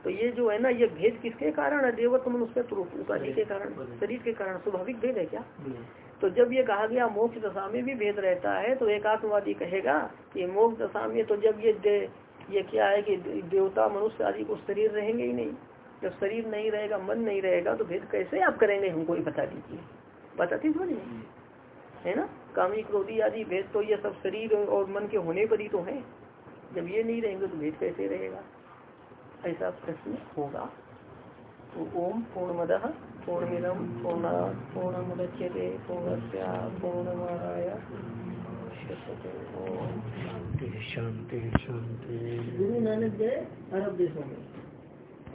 तो ये जो है ना, ये भेद किसके कारण है? देवत्व मनुष्य उपाधि के कारण, शरीर के कारण, स्वाभाविक भेद है क्या? तो जब ये कहा गया, मोक्ष दशा में भी भेद रहता है तो एक आत्मवादी कहेगा कि मोक्ष दशा में तो जब ये ये क्या है कि देवता मनुष्य आदि को शरीर रहेंगे ही नहीं। जब शरीर नहीं रहेगा, मन नहीं रहेगा तो भेद कैसे आप करेंगे? हमको ही बता दीजिए। बताती समझिए है ना? कामी क्रोधी आदि भेद तो ये सब शरीर और मन के होने पर ही तो है। जब ये नहीं रहेंगे तो भेद कैसे रहेगा? ऐसा प्रश्न होगा। तो ओम पूर्णमद पूर्णमिदम पूर्ण पूर्णमुदच्यते पूर्णस्या पूर्णमादाय। शांति शांति शांति गुरु नानक देव अरब देशों में